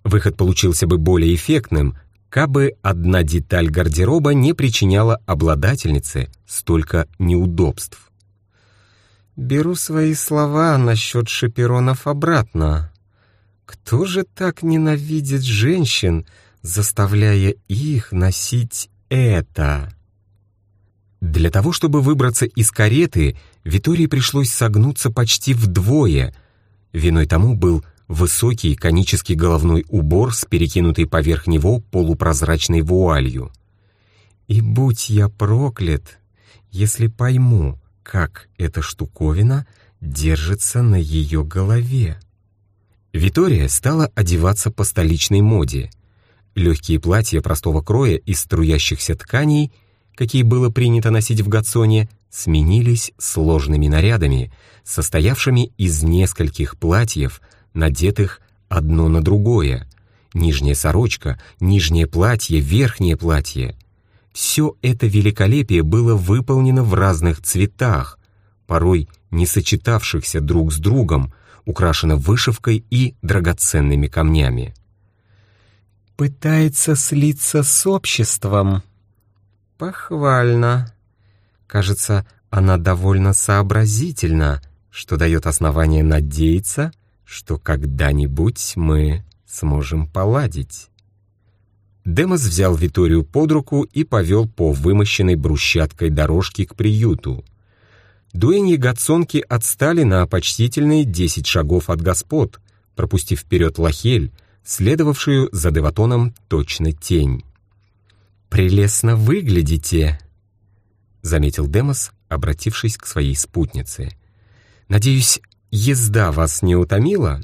Выход получился бы более эффектным, кабы одна деталь гардероба не причиняла обладательнице столько неудобств. «Беру свои слова насчет шаперонов обратно. Кто же так ненавидит женщин, заставляя их носить это. Для того, чтобы выбраться из кареты, Витории пришлось согнуться почти вдвое. Виной тому был высокий конический головной убор с перекинутой поверх него полупрозрачной вуалью. И будь я проклят, если пойму, как эта штуковина держится на ее голове. Витория стала одеваться по столичной моде — Легкие платья простого кроя из струящихся тканей, какие было принято носить в Гатсоне, сменились сложными нарядами, состоявшими из нескольких платьев, надетых одно на другое. Нижняя сорочка, нижнее платье, верхнее платье. Все это великолепие было выполнено в разных цветах, порой не сочетавшихся друг с другом, украшено вышивкой и драгоценными камнями пытается слиться с обществом. Похвально. Кажется, она довольно сообразительна, что дает основание надеяться, что когда-нибудь мы сможем поладить. Демос взял Виторию под руку и повел по вымощенной брусчаткой дорожке к приюту. Дуэньи Гацонки отстали на почтительные десять шагов от господ, пропустив вперед Лахель, следовавшую за Деватоном точно тень. «Прелестно выглядите», — заметил Демос, обратившись к своей спутнице. «Надеюсь, езда вас не утомила?»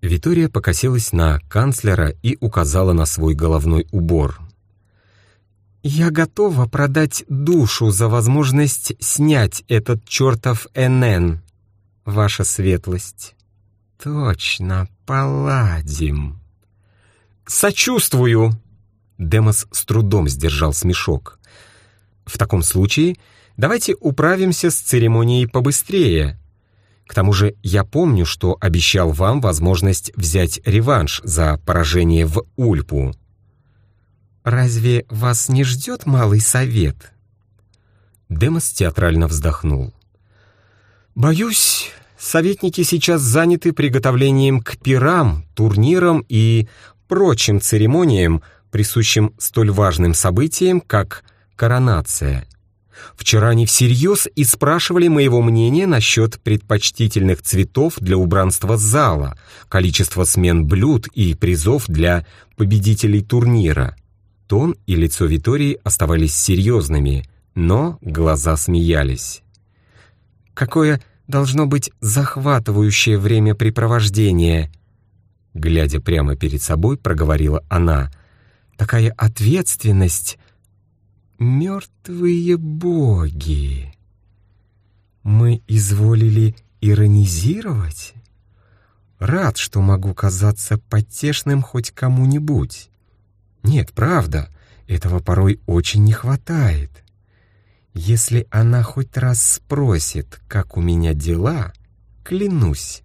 Витория покосилась на канцлера и указала на свой головной убор. «Я готова продать душу за возможность снять этот чертов НН, ваша светлость». «Точно, поладим». «Сочувствую!» Демос с трудом сдержал смешок. «В таком случае давайте управимся с церемонией побыстрее. К тому же я помню, что обещал вам возможность взять реванш за поражение в Ульпу». «Разве вас не ждет малый совет?» Демос театрально вздохнул. «Боюсь, Советники сейчас заняты приготовлением к пирам, турнирам и прочим церемониям, присущим столь важным событиям, как коронация. Вчера они всерьез и спрашивали моего мнения насчет предпочтительных цветов для убранства зала, количества смен блюд и призов для победителей турнира. Тон и лицо Витории оставались серьезными, но глаза смеялись. «Какое должно быть захватывающее времяпрепровождение!» Глядя прямо перед собой, проговорила она. «Такая ответственность! Мертвые боги! Мы изволили иронизировать? Рад, что могу казаться потешным хоть кому-нибудь. Нет, правда, этого порой очень не хватает. Если она хоть раз спросит, как у меня дела, клянусь,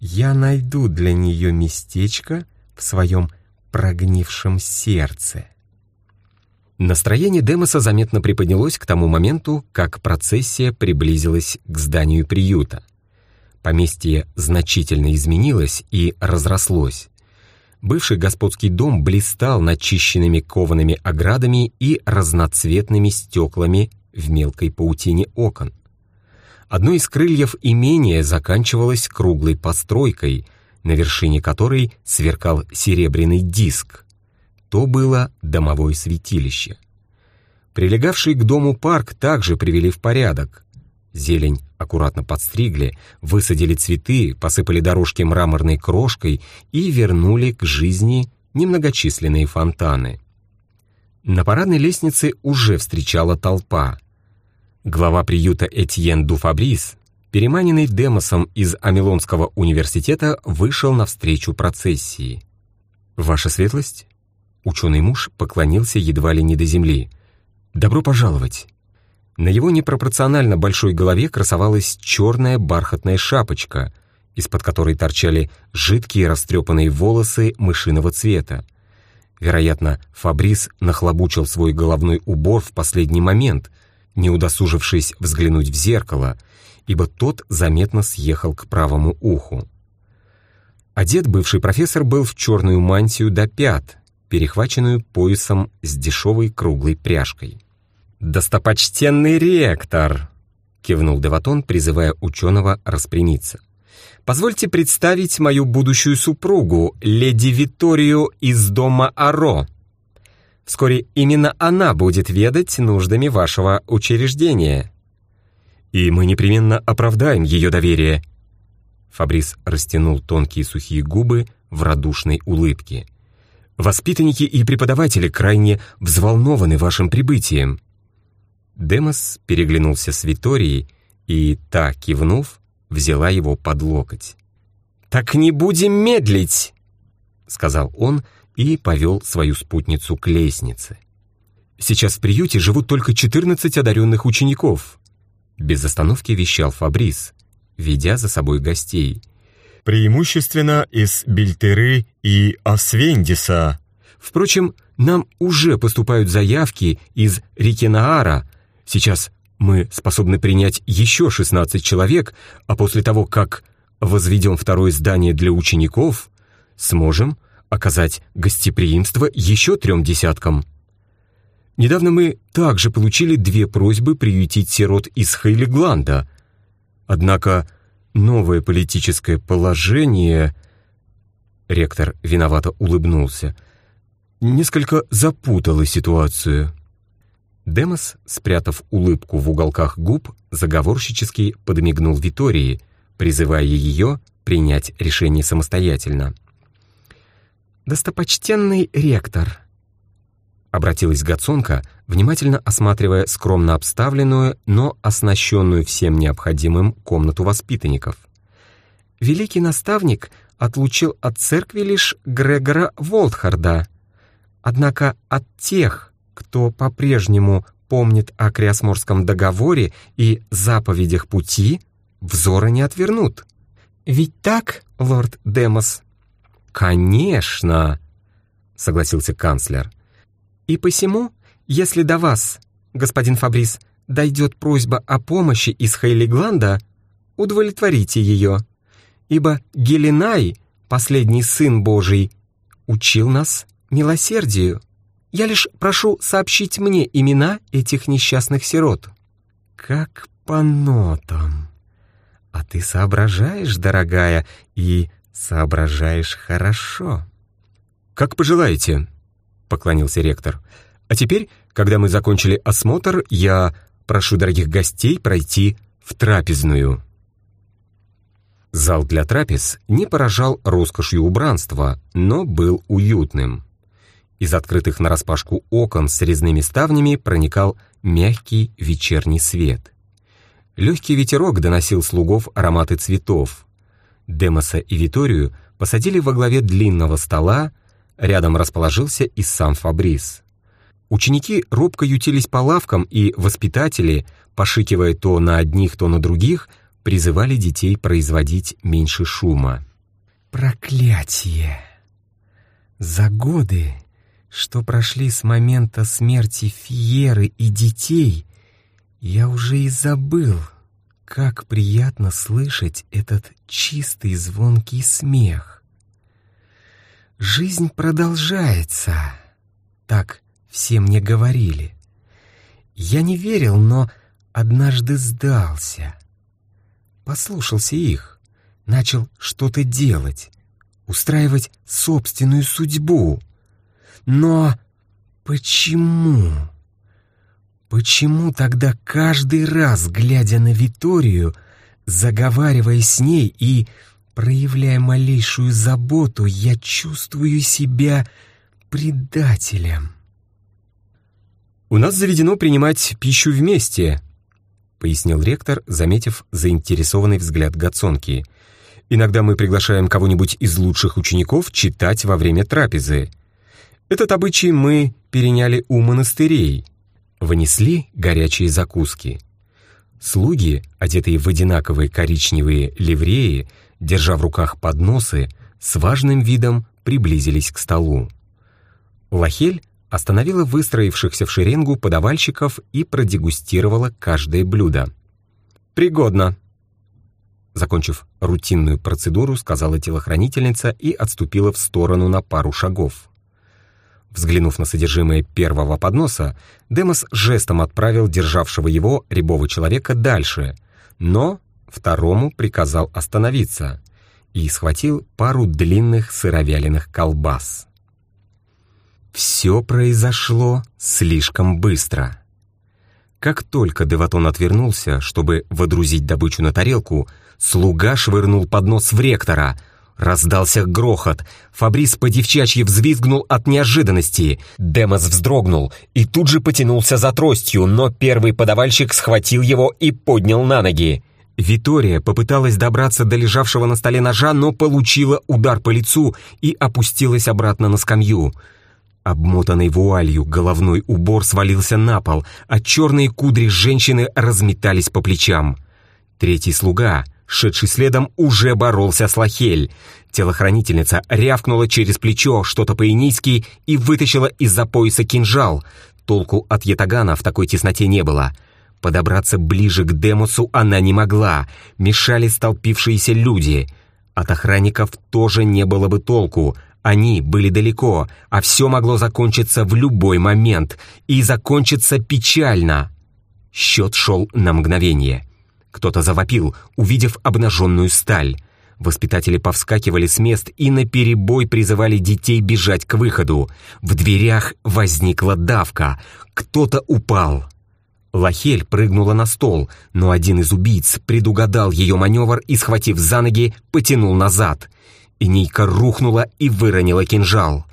я найду для нее местечко в своем прогнившем сердце. Настроение Демоса заметно приподнялось к тому моменту, как процессия приблизилась к зданию приюта. Поместье значительно изменилось и разрослось. Бывший господский дом блистал начищенными коваными оградами и разноцветными стеклами в мелкой паутине окон. Одно из крыльев имения заканчивалось круглой постройкой, на вершине которой сверкал серебряный диск. То было домовое святилище. Прилегавший к дому парк также привели в порядок. Зелень аккуратно подстригли, высадили цветы, посыпали дорожки мраморной крошкой и вернули к жизни немногочисленные фонтаны. На парадной лестнице уже встречала толпа. Глава приюта Этьен Дуфабрис, переманенный Демосом из Амилонского университета, вышел навстречу процессии. «Ваша светлость?» Ученый муж поклонился едва ли не до земли. «Добро пожаловать!» На его непропорционально большой голове красовалась черная бархатная шапочка, из-под которой торчали жидкие растрепанные волосы мышиного цвета. Вероятно, Фабрис нахлобучил свой головной убор в последний момент — не удосужившись взглянуть в зеркало, ибо тот заметно съехал к правому уху. Одет бывший профессор был в черную мантию до пят, перехваченную поясом с дешевой круглой пряжкой. «Достопочтенный ректор!» — кивнул Деватон, призывая ученого распрямиться. «Позвольте представить мою будущую супругу, леди Виторию из дома Аро». Вскоре именно она будет ведать нуждами вашего учреждения. И мы непременно оправдаем ее доверие. Фабрис растянул тонкие сухие губы в радушной улыбке. Воспитанники и преподаватели крайне взволнованы вашим прибытием. Демос переглянулся с Виторией, и та, кивнув, взяла его под локоть. «Так не будем медлить!» — сказал он, и повел свою спутницу к лестнице. «Сейчас в приюте живут только 14 одаренных учеников», без остановки вещал Фабрис, ведя за собой гостей.
«Преимущественно из Бельтеры и Освендиса».
«Впрочем, нам уже поступают заявки из Рикенаара. Сейчас мы способны принять еще 16 человек, а после того, как возведем второе здание для учеников, сможем оказать гостеприимство еще трем десяткам. Недавно мы также получили две просьбы приютить сирот из Хейлигланда. Однако новое политическое положение... Ректор виновато улыбнулся. Несколько запутало ситуацию. Демос, спрятав улыбку в уголках губ, заговорщически подмигнул Витории, призывая ее принять решение самостоятельно. «Достопочтенный ректор», — обратилась Гацонка, внимательно осматривая скромно обставленную, но оснащенную всем необходимым комнату воспитанников. «Великий наставник отлучил от церкви лишь Грегора Волтхарда. Однако от тех, кто по-прежнему помнит о Криосморском договоре и заповедях пути, взора не отвернут. Ведь так, лорд Демос?» «Конечно!» — согласился канцлер. «И посему, если до вас, господин Фабрис, дойдет просьба о помощи из Хейлигланда, удовлетворите ее, ибо Геленай, последний сын Божий, учил нас милосердию. Я лишь прошу сообщить мне имена этих несчастных сирот». как по нотам. А ты соображаешь, дорогая, и соображаешь хорошо». «Как пожелаете», — поклонился ректор. «А теперь, когда мы закончили осмотр, я прошу дорогих гостей пройти в трапезную». Зал для трапез не поражал роскошью убранства, но был уютным. Из открытых нараспашку окон с резными ставнями проникал мягкий вечерний свет. Легкий ветерок доносил слугов ароматы цветов. Демоса и Виторию посадили во главе длинного стола, рядом расположился и сам Фабрис. Ученики робко ютились по лавкам, и воспитатели, пошикивая то на одних, то на других, призывали детей производить меньше шума. «Проклятие! За годы, что прошли с момента смерти Фиеры и детей, я уже и забыл, как приятно слышать этот чистый звонкий смех. Жизнь продолжается, так все мне говорили. Я не верил, но однажды сдался. Послушался их, начал что-то делать, устраивать собственную судьбу. Но почему? Почему тогда каждый раз, глядя на Виторию, заговаривая с ней и проявляя малейшую заботу, я чувствую себя предателем? «У нас заведено принимать пищу вместе», — пояснил ректор, заметив заинтересованный взгляд Гацонки. «Иногда мы приглашаем кого-нибудь из лучших учеников читать во время трапезы. Этот обычай мы переняли у монастырей. Вынесли горячие закуски. Слуги, одетые в одинаковые коричневые ливреи, держа в руках подносы, с важным видом приблизились к столу. Лахель остановила выстроившихся в шеренгу подавальщиков и продегустировала каждое блюдо. «Пригодно!» Закончив рутинную процедуру, сказала телохранительница и отступила в сторону на пару шагов. Взглянув на содержимое первого подноса, Демос жестом отправил державшего его рябого человека дальше, но второму приказал остановиться и схватил пару длинных сыровяленых колбас. Все произошло слишком быстро. Как только Деватон отвернулся, чтобы водрузить добычу на тарелку, слуга швырнул поднос в ректора. Раздался грохот. Фабрис по-девчачьи взвизгнул от неожиданности. Демос вздрогнул и тут же потянулся за тростью, но первый подавальщик схватил его и поднял на ноги. Витория попыталась добраться до лежавшего на столе ножа, но получила удар по лицу и опустилась обратно на скамью. Обмотанный вуалью головной убор свалился на пол, а черные кудри женщины разметались по плечам. Третий слуга, шедший следом, уже боролся с Лахель. Телохранительница рявкнула через плечо что-то по-инийски и вытащила из-за пояса кинжал. Толку от ятагана в такой тесноте не было. Подобраться ближе к Демусу она не могла, мешали столпившиеся люди. От охранников тоже не было бы толку, они были далеко, а все могло закончиться в любой момент, и закончиться печально. Счет шел на мгновение. Кто-то завопил, увидев обнаженную сталь. Воспитатели повскакивали с мест и наперебой призывали детей бежать к выходу. В дверях возникла давка. Кто-то упал. Лахель прыгнула на стол, но один из убийц предугадал ее маневр и, схватив за ноги, потянул назад — и Нейка рухнула и выронила кинжал.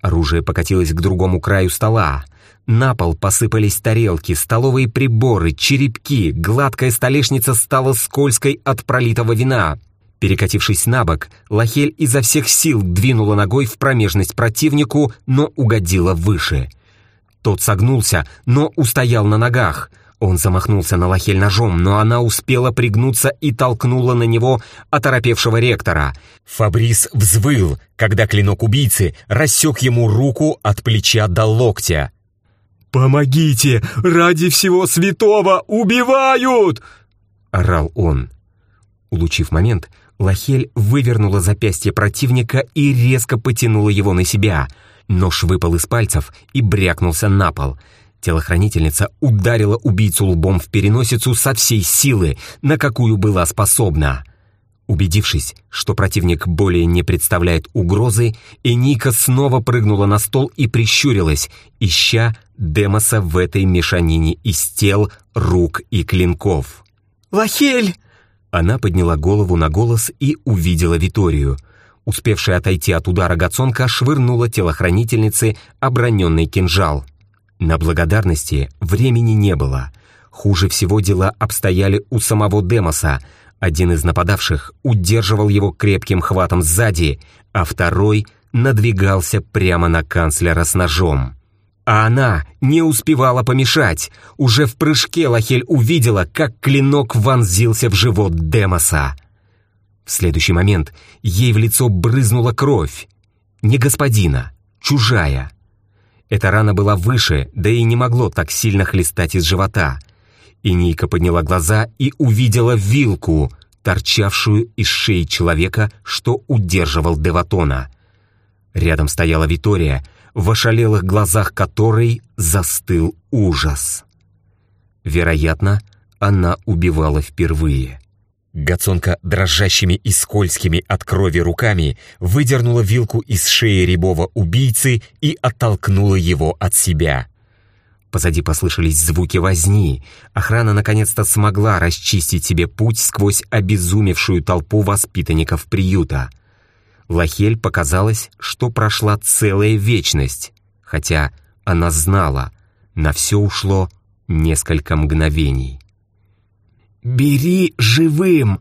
Оружие покатилось к другому краю стола. На пол посыпались тарелки, столовые приборы, черепки, гладкая столешница стала скользкой от пролитого вина. Перекатившись на бок, Лахель изо всех сил двинула ногой в промежность противнику, но угодила выше. Тот согнулся, но устоял на ногах — он замахнулся на Лахель ножом, но она успела пригнуться и толкнула на него оторопевшего ректора. Фабрис взвыл, когда клинок убийцы рассек ему руку от плеча до локтя. «Помогите! Ради всего святого! Убивают!» — орал он. Улучив момент, Лахель вывернула запястье противника и резко потянула его на себя. Нож выпал из пальцев и брякнулся на пол — Телохранительница ударила убийцу лбом в переносицу со всей силы, на какую была способна. Убедившись, что противник более не представляет угрозы, Эника снова прыгнула на стол и прищурилась, ища Демоса в этой мешанине из тел, рук и клинков.
«Лахель!»
Она подняла голову на голос и увидела Виторию. Успевшая отойти от удара Гацонка швырнула телохранительнице оброненный кинжал. На благодарности времени не было. Хуже всего дела обстояли у самого Демоса. Один из нападавших удерживал его крепким хватом сзади, а второй надвигался прямо на канцлера с ножом. А она не успевала помешать. Уже в прыжке Лахель увидела, как клинок вонзился в живот Демоса. В следующий момент ей в лицо брызнула кровь. Не господина, чужая. Эта рана была выше, да и не могло так сильно хлестать из живота. И Ника подняла глаза и увидела вилку, торчавшую из шеи человека, что удерживал Деватона. Рядом стояла Витория — в ошалелых глазах которой застыл ужас. Вероятно, она убивала впервые. Гацонка дрожащими и скользкими от крови руками выдернула вилку из шеи рябого убийцы и оттолкнула его от себя. Позади послышались звуки возни. Охрана наконец-то смогла расчистить себе путь сквозь обезумевшую толпу воспитанников приюта. Лахель показалось, что прошла целая вечность, хотя она знала, на все ушло несколько мгновений.
«Бери живым!»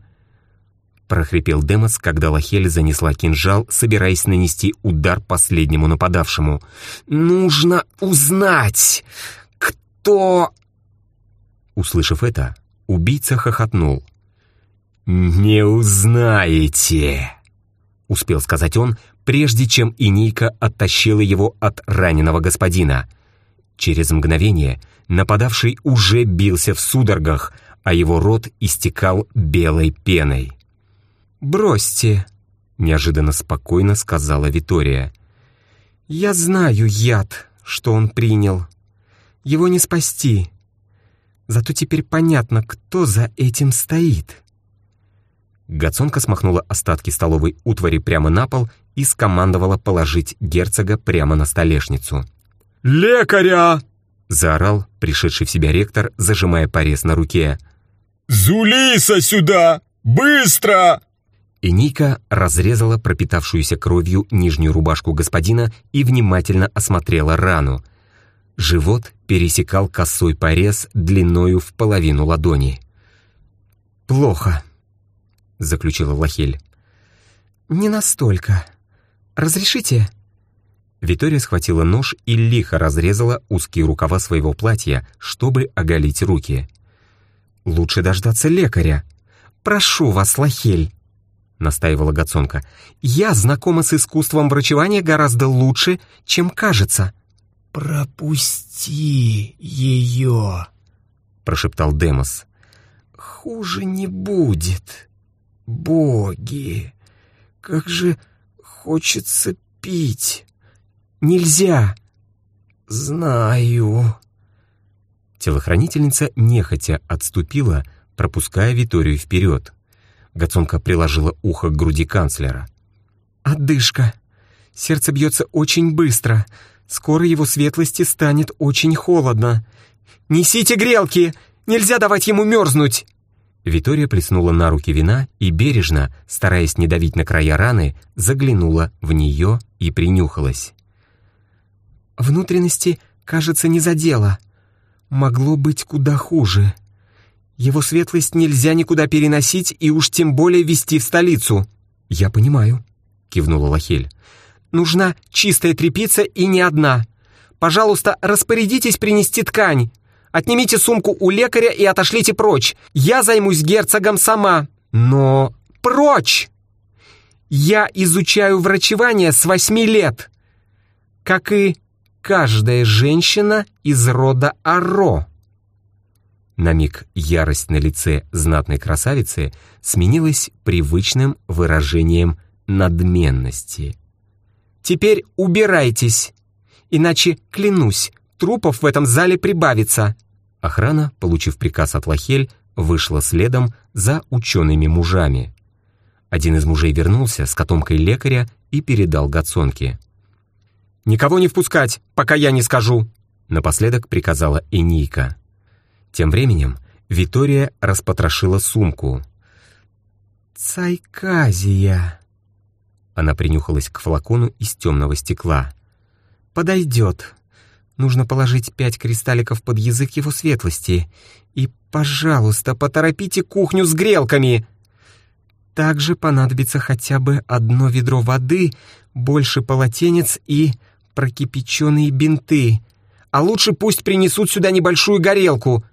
прохрипел Демос, когда Лахель занесла кинжал, собираясь нанести удар последнему нападавшему. «Нужно узнать, кто...» Услышав это, убийца хохотнул. «Не узнаете!» — успел сказать он, прежде чем Инейка оттащила его от раненого господина. Через мгновение нападавший уже бился в судорогах, а его рот истекал белой пеной. «Бросьте», — неожиданно спокойно сказала Витория. «Я знаю яд, что он принял. Его не спасти. Зато теперь понятно, кто за этим стоит». Гацонка смахнула остатки столовой утвари прямо на пол и скомандовала положить герцога прямо на столешницу.
«Лекаря!»
— заорал пришедший в себя ректор, зажимая порез на руке.
«Зулиса сюда! Быстро!»
И Ника разрезала пропитавшуюся кровью нижнюю рубашку господина и внимательно осмотрела рану. Живот пересекал косой порез длиною в половину ладони. «Плохо», — заключила Лахель. «Не настолько. Разрешите?» Витория схватила нож и лихо разрезала узкие рукава своего платья, чтобы оголить руки. «Лучше дождаться лекаря. Прошу вас, Лахель!» — настаивала Гацонка. «Я знакома с искусством врачевания гораздо лучше, чем кажется».
«Пропусти ее!»
— прошептал Демос.
«Хуже не будет». Боги, как же хочется пить. Нельзя. Знаю.
Телохранительница нехотя отступила, пропуская Виторию вперед. Гацонка приложила ухо к груди канцлера. «Отдышка. Сердце бьется очень быстро. Скоро его светлости станет очень холодно. Несите грелки! Нельзя давать ему мерзнуть!» Витория плеснула на руки вина и бережно, стараясь не давить на края раны, заглянула в нее и принюхалась. «Внутренности, кажется, не задело. Могло быть куда хуже. Его светлость нельзя никуда переносить и уж тем более везти в столицу». «Я понимаю», — кивнула Лахель. «Нужна чистая тряпица и не одна. Пожалуйста, распорядитесь принести ткань. Отнимите сумку у лекаря и отошлите прочь. Я займусь герцогом сама. Но прочь! Я изучаю врачевание с восьми лет. Как и каждая женщина из рода Аро. На миг ярость на лице знатной красавицы сменилась привычным выражением надменности. «Теперь убирайтесь, иначе, клянусь, трупов в этом зале прибавится». Охрана, получив приказ от Лахель, вышла следом за учеными-мужами. Один из мужей вернулся с котомкой лекаря и передал Гацонке. «Никого не впускать, пока я не скажу!» Напоследок приказала Энийка. Тем временем Витория распотрошила сумку. «Цайказия!» Она принюхалась к флакону из темного стекла. «Подойдет. Нужно положить пять кристалликов под язык его светлости. И, пожалуйста, поторопите кухню с грелками!» Также понадобится хотя бы одно ведро воды, больше полотенец и прокипяченные бинты. А лучше пусть принесут сюда небольшую горелку.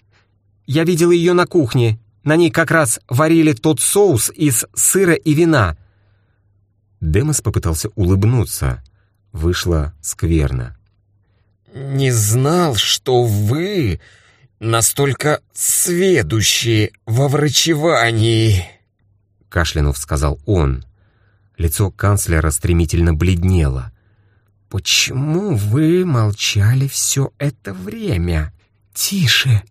Я видела ее на кухне. На ней как раз варили тот соус из сыра и вина. Демос попытался улыбнуться. Вышло скверно.
«Не знал, что вы настолько сведущие во врачевании»,
кашлянув сказал он. Лицо канцлера стремительно бледнело. «Почему вы молчали все это время? Тише!»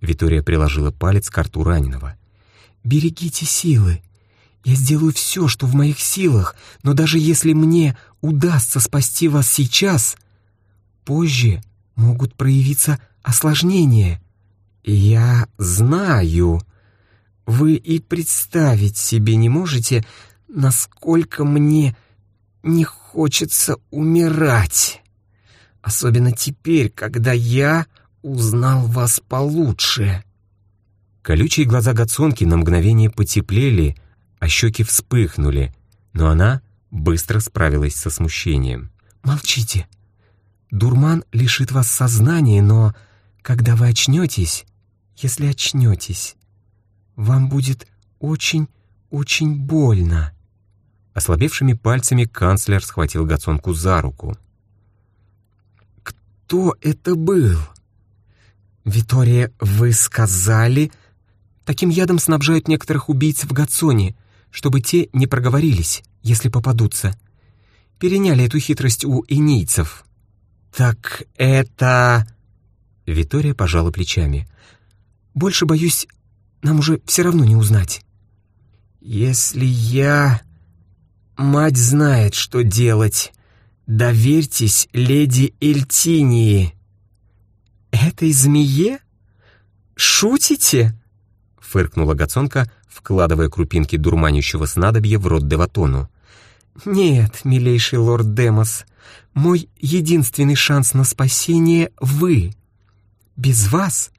Витория приложила палец к рту раненого. «Берегите силы. Я сделаю все, что в моих силах, но даже если мне удастся спасти вас сейчас, позже могут проявиться осложнения. Я знаю...» Вы и представить себе не можете, насколько мне не умирать. Особенно теперь, когда я узнал вас получше». Колючие глаза Гацонки на мгновение потеплели, а щеки вспыхнули, но она быстро справилась со смущением.
«Молчите. Дурман лишит вас сознания, но когда вы очнетесь, если очнетесь, вам будет очень-очень больно».
Ослабевшими пальцами канцлер схватил Гацонку за руку.
«Кто это был?» «Витория, вы сказали...» «Таким ядом снабжают некоторых убийц в Гацоне, чтобы те не проговорились, если попадутся. Переняли эту хитрость у инийцев». «Так это...» Витория пожала плечами. «Больше, боюсь, нам уже все равно не узнать. Если я... Мать знает, что делать. Доверьтесь леди Эльтинии. Этой змее? Шутите? Фыркнула Гацонка, вкладывая крупинки дурманящего снадобья в рот Деватону. «Нет, милейший лорд Демос, мой единственный шанс на спасение — вы. Без вас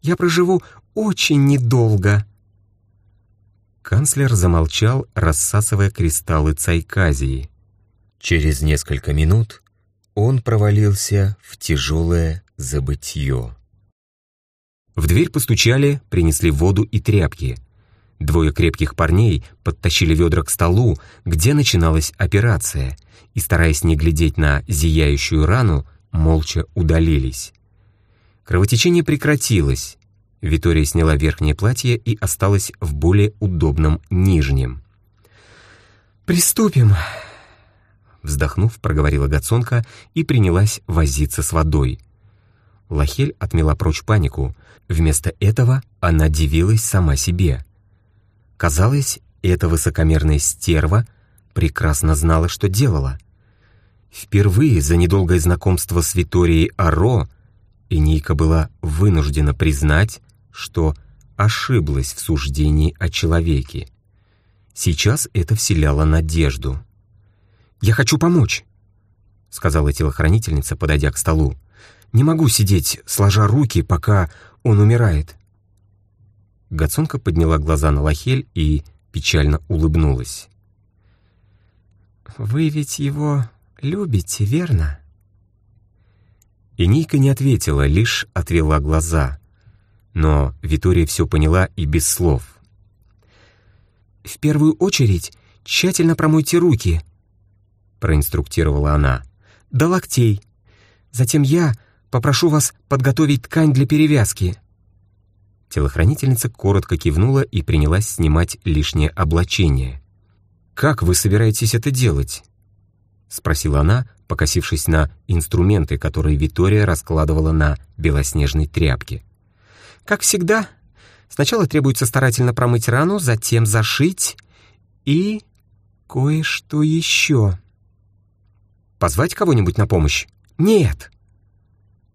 я проживу очень недолго».
Канцлер замолчал, рассасывая кристаллы цайказии. Через несколько минут он провалился в тяжелое забытье. В дверь постучали, принесли воду и тряпки. Двое крепких парней подтащили ведра к столу, где начиналась операция, и, стараясь не глядеть на зияющую рану, молча удалились. Кровотечение прекратилось, Витория сняла верхнее платье и осталась в более удобном нижнем.
«Приступим!»
Вздохнув, проговорила Гацонка и принялась возиться с водой. Лахель отмела прочь панику. Вместо этого она дивилась сама себе. Казалось, эта высокомерная стерва прекрасно знала, что делала. Впервые за недолгое знакомство с Виторией Аро Энейка была вынуждена признать, что ошиблась в суждении о человеке. Сейчас это вселяло надежду. «Я хочу помочь», — сказала телохранительница, подойдя к столу. «Не могу сидеть, сложа руки, пока он умирает». Гацонка подняла глаза на Лахель и печально улыбнулась.
«Вы ведь его любите, верно?»
И Ника не ответила, лишь отвела глаза. Но Витория все поняла и без слов.
«В первую очередь тщательно промойте руки», — проинструктировала она, — «до локтей. Затем я попрошу вас подготовить ткань для перевязки».
Телохранительница коротко кивнула и принялась снимать лишнее облачение. «Как вы собираетесь это делать?» — спросила она, покосившись на инструменты, которые Витория раскладывала на белоснежной тряпке. «Как всегда, сначала требуется старательно промыть рану, затем зашить и кое-что еще. Позвать кого-нибудь на помощь? Нет!»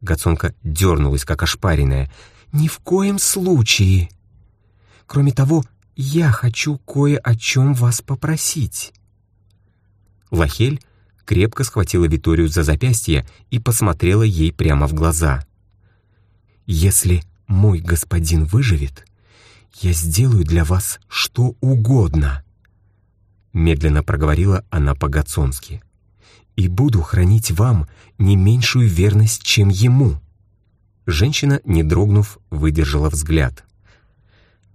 Гацонка дернулась, как ошпаренная. «Ни в коем случае! Кроме того, я хочу кое о чем вас попросить». Лахель крепко схватила Виторию за запястье и посмотрела ей прямо в глаза. «Если мой господин выживет, я сделаю для вас что угодно», медленно проговорила она по-гацонски и буду хранить вам не меньшую верность, чем ему». Женщина, не дрогнув, выдержала взгляд.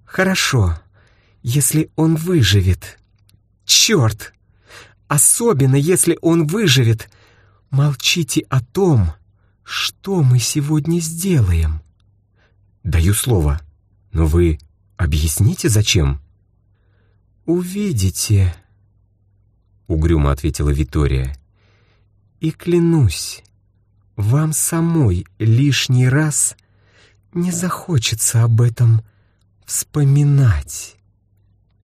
«Хорошо, если он выживет. Черт! Особенно, если он выживет. Молчите о том, что мы сегодня сделаем». «Даю слово, но вы объясните, зачем?» «Увидите», — угрюмо ответила Витория. И клянусь, вам самой лишний раз не захочется об этом вспоминать.